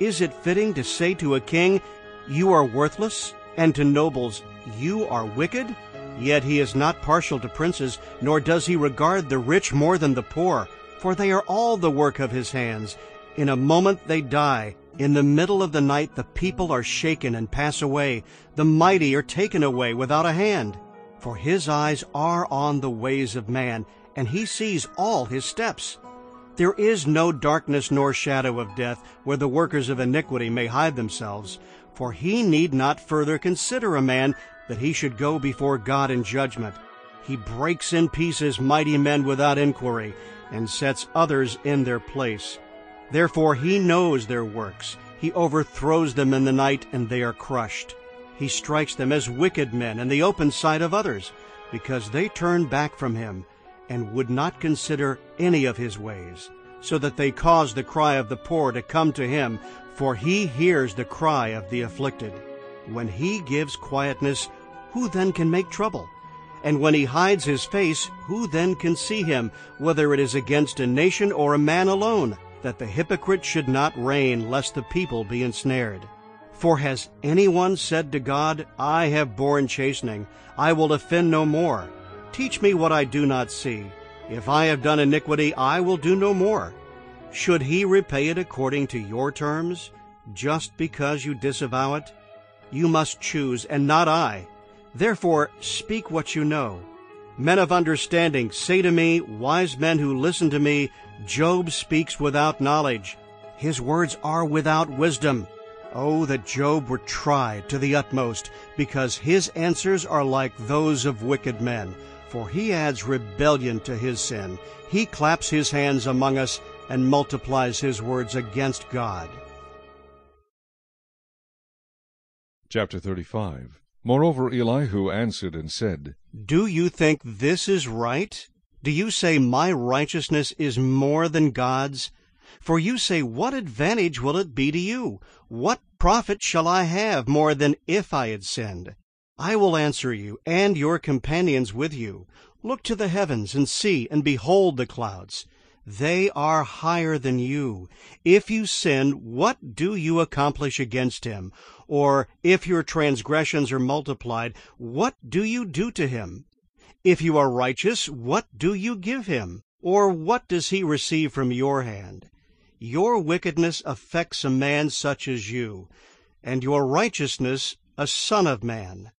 Is it fitting to say to a king, You are worthless, and to nobles, You are wicked? Yet he is not partial to princes, nor does he regard the rich more than the poor, for they are all the work of his hands. In a moment they die. In the middle of the night the people are shaken and pass away. The mighty are taken away without a hand. For his eyes are on the ways of man, and he sees all his steps. There is no darkness nor shadow of death where the workers of iniquity may hide themselves. For he need not further consider a man that he should go before God in judgment. He breaks in pieces mighty men without inquiry, and sets others in their place. Therefore he knows their works. He overthrows them in the night, and they are crushed. He strikes them as wicked men in the open sight of others, because they turned back from him and would not consider any of his ways, so that they cause the cry of the poor to come to him, for he hears the cry of the afflicted. When he gives quietness, who then can make trouble? And when he hides his face, who then can see him, whether it is against a nation or a man alone? That the hypocrite should not reign, lest the people be ensnared. For has anyone said to God, I have borne chastening, I will offend no more? Teach me what I do not see. If I have done iniquity, I will do no more. Should he repay it according to your terms, just because you disavow it? You must choose, and not I. Therefore speak what you know. Men of understanding, say to me, wise men who listen to me, Job speaks without knowledge. His words are without wisdom. Oh, that Job were tried to the utmost, because his answers are like those of wicked men. For he adds rebellion to his sin. He claps his hands among us and multiplies his words against God. Chapter 35 Moreover Elihu answered and said, Do you think this is right? Do you say, My righteousness is more than God's? For you say, What advantage will it be to you? What profit shall I have more than if I had sinned? I will answer you, and your companions with you. Look to the heavens, and see, and behold the clouds. They are higher than you. If you sin, what do you accomplish against him? Or if your transgressions are multiplied, what do you do to him? If you are righteous, what do you give him? Or what does he receive from your hand? Your wickedness affects a man such as you, and your righteousness a son of man.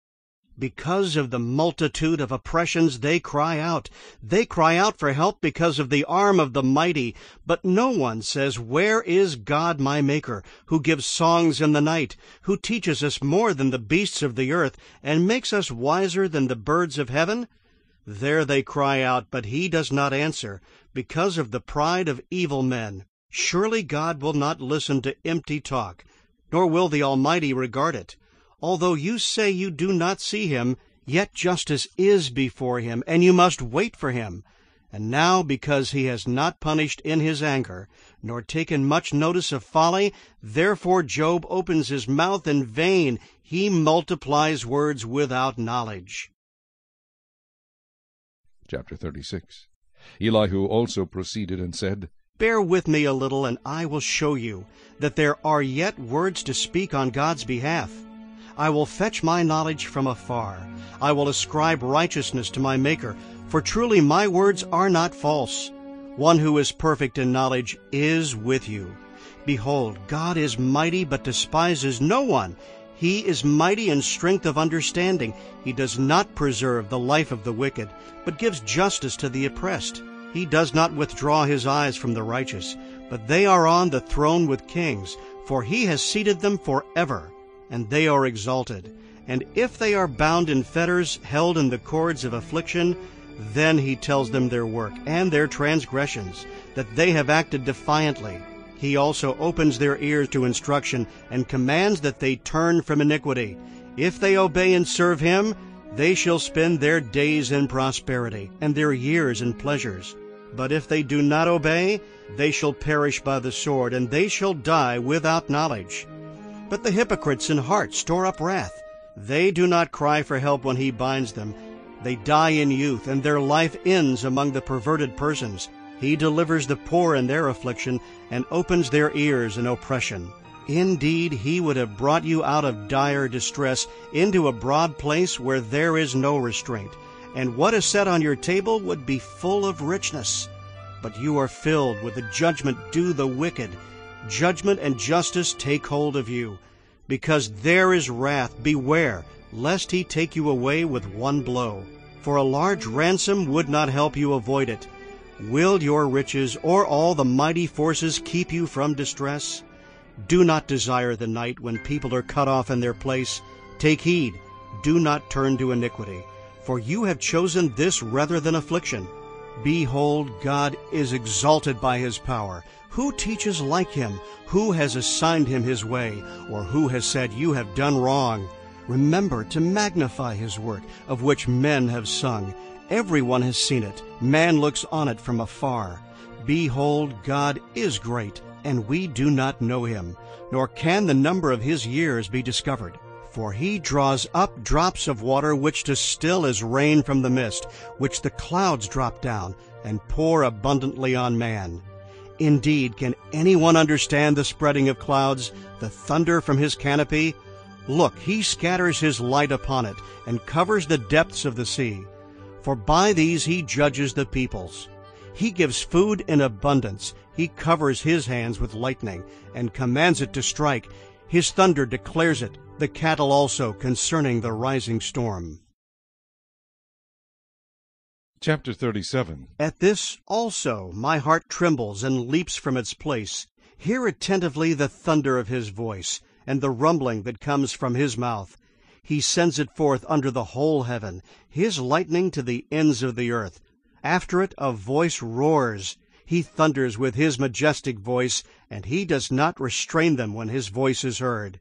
Because of the multitude of oppressions they cry out. They cry out for help because of the arm of the mighty. But no one says, Where is God my Maker, who gives songs in the night, who teaches us more than the beasts of the earth, and makes us wiser than the birds of heaven? There they cry out, but he does not answer, because of the pride of evil men. Surely God will not listen to empty talk, nor will the Almighty regard it. Although you say you do not see him, yet justice is before him, and you must wait for him. And now, because he has not punished in his anger, nor taken much notice of folly, therefore Job opens his mouth in vain. He multiplies words without knowledge. Chapter 36 Elihu also proceeded and said, Bear with me a little, and I will show you that there are yet words to speak on God's behalf. I will fetch my knowledge from afar. I will ascribe righteousness to my Maker, for truly my words are not false. One who is perfect in knowledge is with you. Behold, God is mighty, but despises no one. He is mighty in strength of understanding. He does not preserve the life of the wicked, but gives justice to the oppressed. He does not withdraw his eyes from the righteous, but they are on the throne with kings, for he has seated them forever, and they are exalted. And if they are bound in fetters, held in the cords of affliction, then he tells them their work and their transgressions, that they have acted defiantly. He also opens their ears to instruction, and commands that they turn from iniquity. If they obey and serve him, they shall spend their days in prosperity, and their years in pleasures. But if they do not obey, they shall perish by the sword, and they shall die without knowledge. But the hypocrites in heart store up wrath. They do not cry for help when he binds them. They die in youth, and their life ends among the perverted persons. He delivers the poor in their affliction, and opens their ears in oppression. Indeed, he would have brought you out of dire distress into a broad place where there is no restraint, and what is set on your table would be full of richness. But you are filled with the judgment due the wicked. Judgment and justice take hold of you. Because there is wrath, beware, lest he take you away with one blow. For a large ransom would not help you avoid it. Will your riches or all the mighty forces keep you from distress? Do not desire the night when people are cut off in their place. Take heed, do not turn to iniquity, for you have chosen this rather than affliction. Behold, God is exalted by his power. Who teaches like him? Who has assigned him his way? Or who has said, You have done wrong? Remember to magnify his work, of which men have sung. Everyone has seen it. Man looks on it from afar. Behold, God is great and we do not know him, nor can the number of his years be discovered. For he draws up drops of water which distill as rain from the mist, which the clouds drop down and pour abundantly on man. Indeed, can anyone understand the spreading of clouds, the thunder from his canopy? Look, he scatters his light upon it, and covers the depths of the sea. For by these he judges the peoples. He gives food in abundance. He covers his hands with lightning, and commands it to strike. His thunder declares it, the cattle also concerning the rising storm. Chapter 37 At this also my heart trembles and leaps from its place. Hear attentively the thunder of his voice, and the rumbling that comes from his mouth. He sends it forth under the whole heaven, his lightning to the ends of the earth. After it a voice roars. He thunders with his majestic voice, and he does not restrain them when his voice is heard.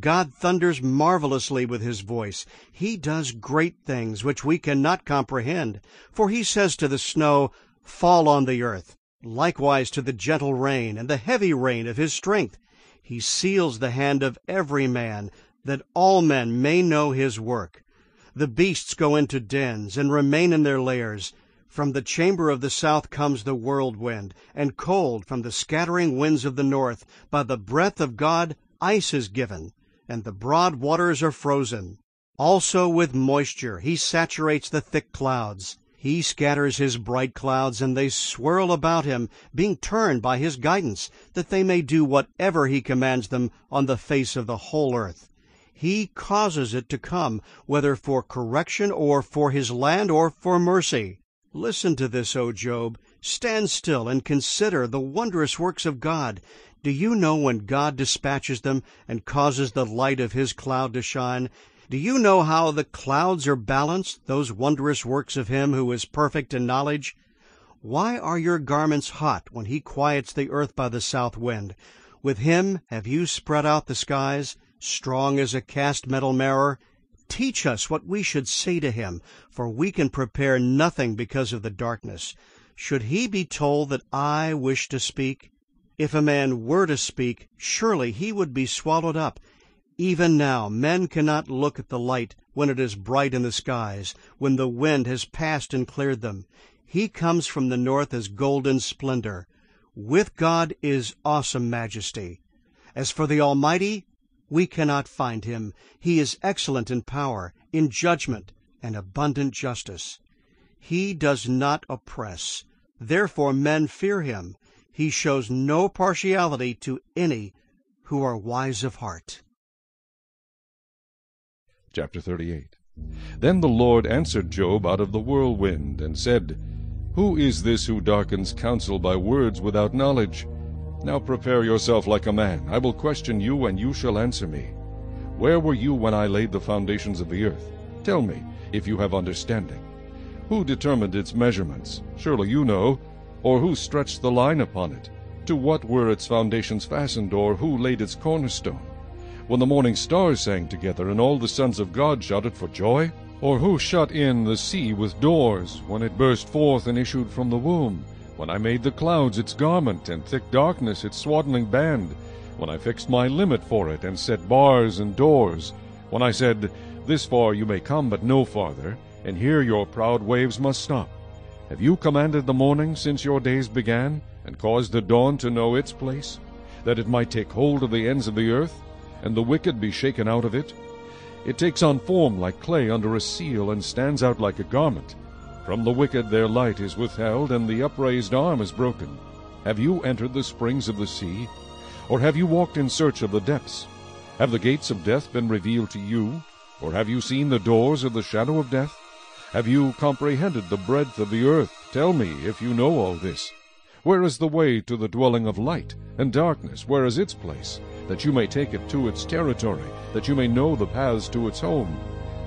God thunders marvelously with his voice. He does great things which we cannot comprehend. For he says to the snow, Fall on the earth, likewise to the gentle rain and the heavy rain of his strength. He seals the hand of every man, that all men may know his work. The beasts go into dens and remain in their lairs. From the chamber of the south comes the whirlwind, and cold from the scattering winds of the north. By the breath of God ice is given, and the broad waters are frozen. Also with moisture he saturates the thick clouds. He scatters his bright clouds, and they swirl about him, being turned by his guidance, that they may do whatever he commands them on the face of the whole earth. He causes it to come, whether for correction, or for his land, or for mercy. Listen to this, O Job. Stand still and consider the wondrous works of God. Do you know when God dispatches them and causes the light of his cloud to shine? Do you know how the clouds are balanced, those wondrous works of him who is perfect in knowledge? Why are your garments hot when he quiets the earth by the south wind? With him have you spread out the skies, strong as a cast metal mirror? Teach us what we should say to him, for we can prepare nothing because of the darkness. Should he be told that I wish to speak? If a man were to speak, surely he would be swallowed up. Even now men cannot look at the light when it is bright in the skies, when the wind has passed and cleared them. He comes from the north as golden splendor. With God is awesome majesty. As for the Almighty, we cannot find him. He is excellent in power, in judgment, and abundant justice. He does not oppress. Therefore men fear him. He shows no partiality to any who are wise of heart. Chapter 38 Then the Lord answered Job out of the whirlwind, and said, Who is this who darkens counsel by words without knowledge? Now prepare yourself like a man. I will question you, and you shall answer me. Where were you when I laid the foundations of the earth? Tell me, if you have understanding. Who determined its measurements? Surely you know. Or who stretched the line upon it? To what were its foundations fastened, or who laid its cornerstone? When the morning stars sang together, and all the sons of God shouted for joy? Or who shut in the sea with doors, when it burst forth and issued from the womb? When I made the clouds its garment, and thick darkness its swaddling band? When I fixed my limit for it, and set bars and doors? When I said, This far you may come, but no farther, and here your proud waves must stop? Have you commanded the morning since your days began, and caused the dawn to know its place, that it might take hold of the ends of the earth? and the wicked be shaken out of it? It takes on form like clay under a seal, and stands out like a garment. From the wicked their light is withheld, and the upraised arm is broken. Have you entered the springs of the sea? Or have you walked in search of the depths? Have the gates of death been revealed to you? Or have you seen the doors of the shadow of death? Have you comprehended the breadth of the earth? Tell me, if you know all this. Where is the way to the dwelling of light? And darkness, where is its place? That you may take it to its territory, that you may know the paths to its home.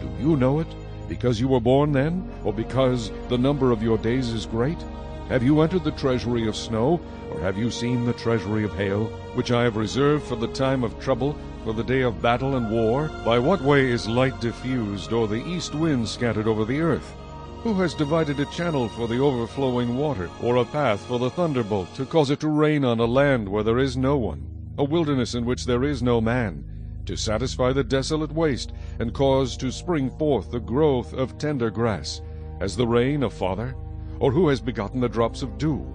Do you know it? Because you were born then, or because the number of your days is great? Have you entered the treasury of snow, or have you seen the treasury of hail, which I have reserved for the time of trouble, for the day of battle and war? By what way is light diffused, or the east wind scattered over the earth? Who has divided a channel for the overflowing water, or a path for the thunderbolt, to cause it to rain on a land where there is no one, a wilderness in which there is no man? to satisfy the desolate waste, and cause to spring forth the growth of tender grass? Has the rain a father? Or who has begotten the drops of dew?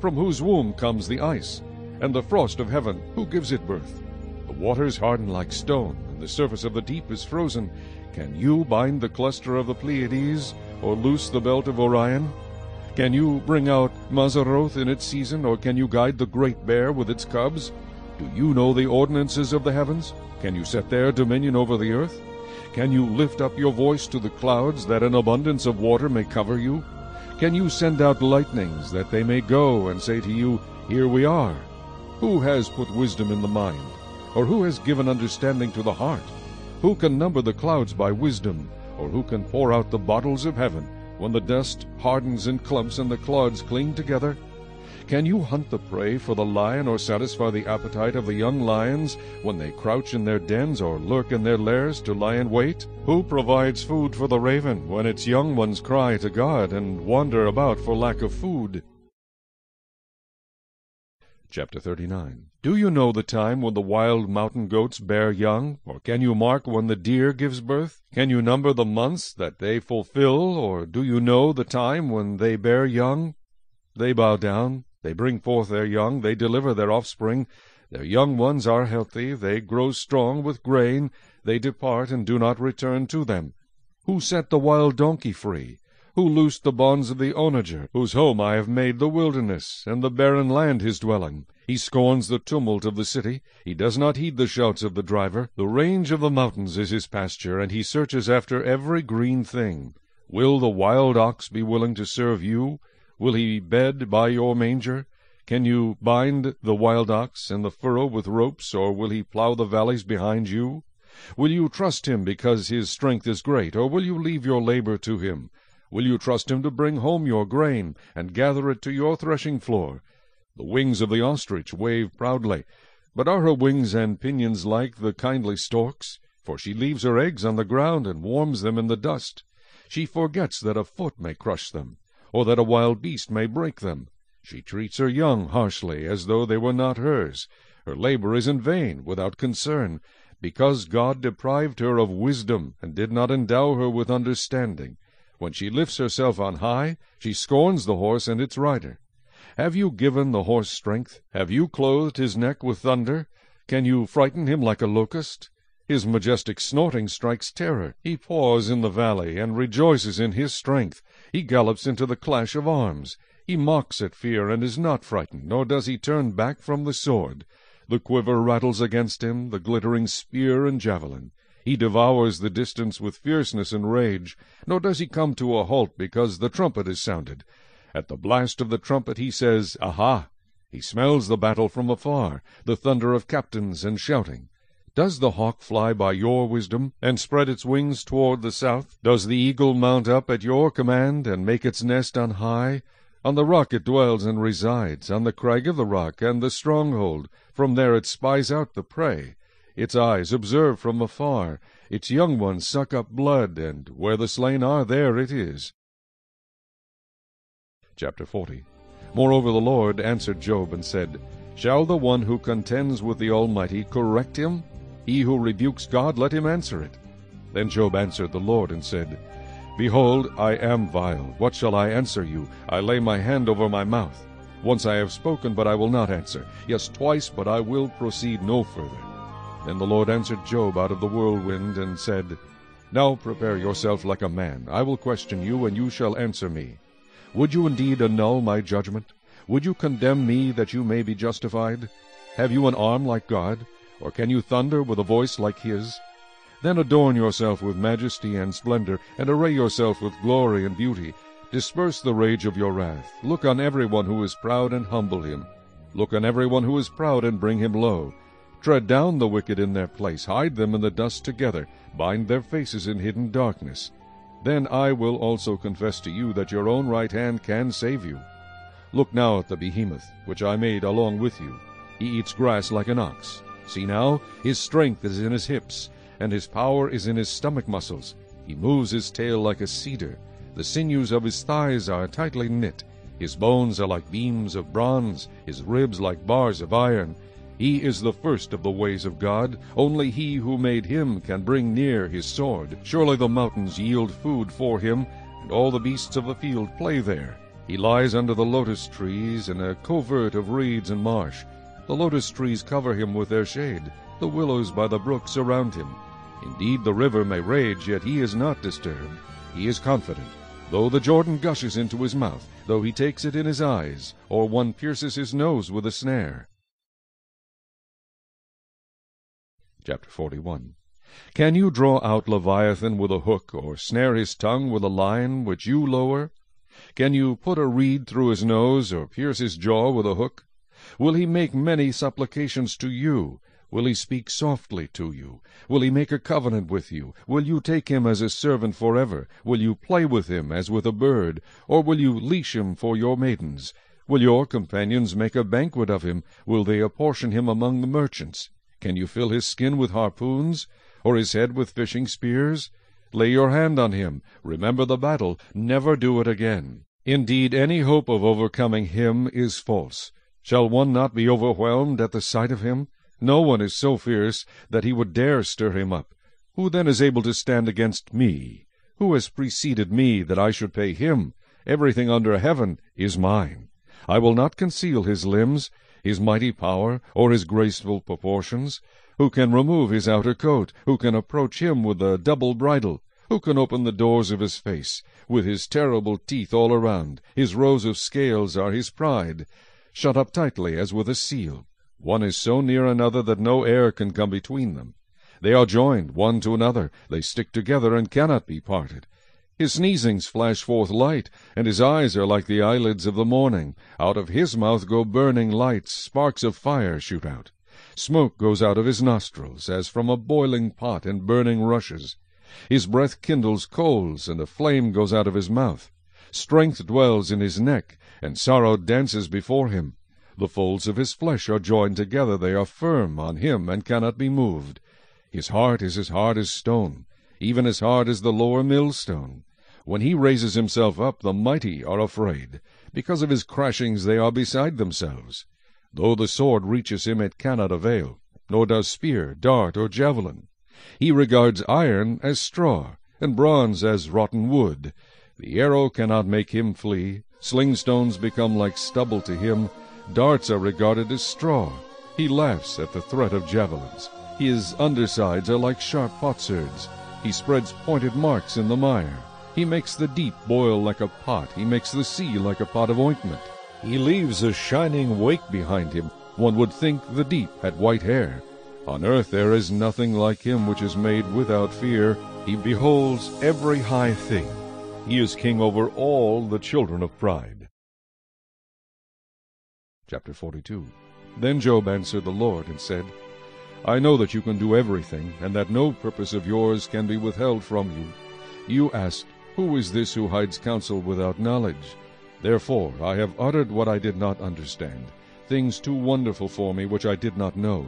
From whose womb comes the ice? And the frost of heaven, who gives it birth? The waters harden like stone, and the surface of the deep is frozen. Can you bind the cluster of the Pleiades, or loose the belt of Orion? Can you bring out Mazzaroth in its season, or can you guide the great bear with its cubs? Do you know the ordinances of the heavens? Can you set their dominion over the earth? Can you lift up your voice to the clouds, that an abundance of water may cover you? Can you send out lightnings, that they may go and say to you, Here we are? Who has put wisdom in the mind? Or who has given understanding to the heart? Who can number the clouds by wisdom? Or who can pour out the bottles of heaven, when the dust hardens in clumps and the clods cling together? Can you hunt the prey for the lion, or satisfy the appetite of the young lions when they crouch in their dens or lurk in their lairs to lie in wait? Who provides food for the raven when its young ones cry to God and wander about for lack of food? Chapter 39 Do you know the time when the wild mountain goats bear young? Or can you mark when the deer gives birth? Can you number the months that they fulfill? Or do you know the time when they bear young? They bow down, they bring forth their young, they deliver their offspring. Their young ones are healthy, they grow strong with grain, they depart and do not return to them. Who set the wild donkey free? Who loosed the bonds of the onager, whose home I have made the wilderness, and the barren land his dwelling? He scorns the tumult of the city, he does not heed the shouts of the driver. The range of the mountains is his pasture, and he searches after every green thing. Will the wild ox be willing to serve you? Will he bed by your manger? Can you bind the wild ox in the furrow with ropes, or will he plough the valleys behind you? Will you trust him because his strength is great, or will you leave your labor to him? Will you trust him to bring home your grain, and gather it to your threshing floor? The wings of the ostrich wave proudly, but are her wings and pinions like the kindly stork's? For she leaves her eggs on the ground, and warms them in the dust. She forgets that a foot may crush them or that a wild beast may break them. She treats her young harshly, as though they were not hers. Her labor is in vain, without concern, because God deprived her of wisdom, and did not endow her with understanding. When she lifts herself on high, she scorns the horse and its rider. Have you given the horse strength? Have you clothed his neck with thunder? Can you frighten him like a locust? His majestic snorting strikes terror. He paws in the valley, and rejoices in his strength. He gallops into the clash of arms. He mocks at fear, and is not frightened, nor does he turn back from the sword. The quiver rattles against him, the glittering spear and javelin. He devours the distance with fierceness and rage, nor does he come to a halt because the trumpet is sounded. At the blast of the trumpet he says, Aha! He smells the battle from afar, the thunder of captains and shouting. Does the hawk fly by your wisdom, and spread its wings toward the south? Does the eagle mount up at your command, and make its nest on high? On the rock it dwells and resides, on the crag of the rock and the stronghold. From there it spies out the prey. Its eyes observe from afar. Its young ones suck up blood, and where the slain are, there it is. Chapter 40 Moreover the Lord answered Job and said, Shall the one who contends with the Almighty correct him? He who rebukes God, let him answer it. Then Job answered the Lord and said, Behold, I am vile. What shall I answer you? I lay my hand over my mouth. Once I have spoken, but I will not answer. Yes, twice, but I will proceed no further. Then the Lord answered Job out of the whirlwind and said, Now prepare yourself like a man. I will question you, and you shall answer me. Would you indeed annul my judgment? Would you condemn me that you may be justified? Have you an arm like God? Or can you thunder with a voice like his? Then adorn yourself with majesty and splendor, and array yourself with glory and beauty. Disperse the rage of your wrath. Look on every one who is proud and humble him. Look on every one who is proud and bring him low. Tread down the wicked in their place, hide them in the dust together, bind their faces in hidden darkness. Then I will also confess to you that your own right hand can save you. Look now at the behemoth, which I made along with you. He eats grass like an ox. See now, his strength is in his hips, and his power is in his stomach muscles. He moves his tail like a cedar. The sinews of his thighs are tightly knit. His bones are like beams of bronze, his ribs like bars of iron. He is the first of the ways of God. Only he who made him can bring near his sword. Surely the mountains yield food for him, and all the beasts of the field play there. He lies under the lotus trees in a covert of reeds and marsh. The lotus trees cover him with their shade. The willows by the brook surround him. Indeed, the river may rage, yet he is not disturbed. He is confident. Though the Jordan gushes into his mouth, though he takes it in his eyes, or one pierces his nose with a snare. Chapter 41 Can you draw out Leviathan with a hook, or snare his tongue with a line which you lower? Can you put a reed through his nose, or pierce his jaw with a hook? Will he make many supplications to you? Will he speak softly to you? Will he make a covenant with you? Will you take him as a servant forever? Will you play with him as with a bird? Or will you leash him for your maidens? Will your companions make a banquet of him? Will they apportion him among the merchants? Can you fill his skin with harpoons, or his head with fishing spears? Lay your hand on him. Remember the battle. Never do it again. Indeed, any hope of overcoming him is false. Shall one not be overwhelmed at the sight of him? No one is so fierce that he would dare stir him up. Who then is able to stand against me? Who has preceded me that I should pay him? Everything under heaven is mine. I will not conceal his limbs his mighty power, or his graceful proportions? Who can remove his outer coat? Who can approach him with a double bridle? Who can open the doors of his face? With his terrible teeth all around, his rows of scales are his pride, shut up tightly as with a seal. One is so near another that no air can come between them. They are joined one to another, they stick together and cannot be parted. His sneezings flash forth light, and his eyes are like the eyelids of the morning. Out of his mouth go burning lights, sparks of fire shoot out. Smoke goes out of his nostrils, as from a boiling pot and burning rushes. His breath kindles coals, and a flame goes out of his mouth. Strength dwells in his neck, and sorrow dances before him. The folds of his flesh are joined together, they are firm on him, and cannot be moved. His heart is as hard as stone even as hard as the lower millstone. When he raises himself up, the mighty are afraid. Because of his crashings they are beside themselves. Though the sword reaches him, it cannot avail, nor does spear, dart, or javelin. He regards iron as straw, and bronze as rotten wood. The arrow cannot make him flee. Sling stones become like stubble to him. Darts are regarded as straw. He laughs at the threat of javelins. His undersides are like sharp potsherds. He spreads pointed marks in the mire. He makes the deep boil like a pot. He makes the sea like a pot of ointment. He leaves a shining wake behind him. One would think the deep had white hair. On earth there is nothing like him which is made without fear. He beholds every high thing. He is king over all the children of pride. Chapter 42 Then Job answered the Lord and said, I know that you can do everything, and that no purpose of yours can be withheld from you. You asked, Who is this who hides counsel without knowledge? Therefore I have uttered what I did not understand, things too wonderful for me which I did not know.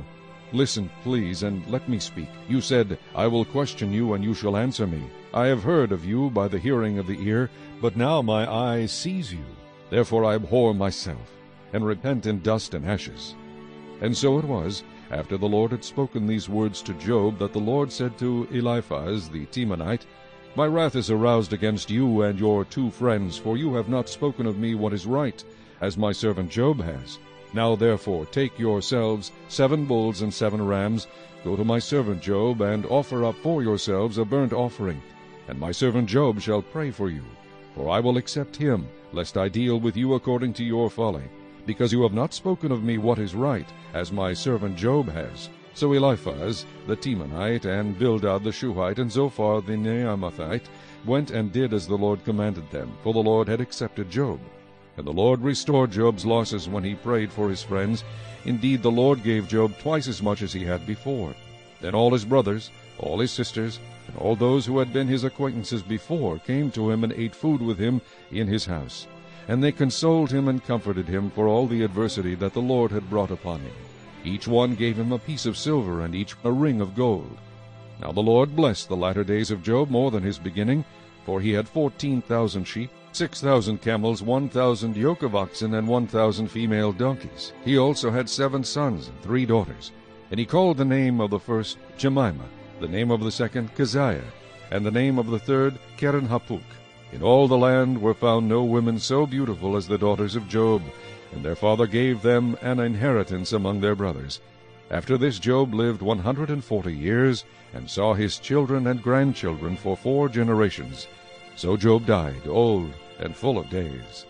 Listen, please, and let me speak. You said, I will question you, and you shall answer me. I have heard of you by the hearing of the ear, but now my eye sees you. Therefore I abhor myself, and repent in dust and ashes. And so it was, after the Lord had spoken these words to Job, that the Lord said to Eliphaz the Temanite, My wrath is aroused against you and your two friends, for you have not spoken of me what is right, as my servant Job has. Now therefore take yourselves seven bulls and seven rams, go to my servant Job, and offer up for yourselves a burnt offering, and my servant Job shall pray for you. For I will accept him, lest I deal with you according to your folly because you have not spoken of me what is right, as my servant Job has. So Eliphaz the Temanite, and Bildad the Shuhite, and Zophar the Naamathite went and did as the Lord commanded them, for the Lord had accepted Job. And the Lord restored Job's losses when he prayed for his friends. Indeed, the Lord gave Job twice as much as he had before. Then all his brothers, all his sisters, and all those who had been his acquaintances before came to him and ate food with him in his house. And they consoled him and comforted him for all the adversity that the Lord had brought upon him. Each one gave him a piece of silver, and each a ring of gold. Now the Lord blessed the latter days of Job more than his beginning, for he had fourteen thousand sheep, six thousand camels, one thousand yoke of oxen, and one thousand female donkeys. He also had seven sons and three daughters. And he called the name of the first Jemima, the name of the second Keziah, and the name of the third Keren-happuch. In all the land were found no women so beautiful as the daughters of Job, and their father gave them an inheritance among their brothers. After this Job lived one hundred and forty years, and saw his children and grandchildren for four generations. So Job died, old and full of days.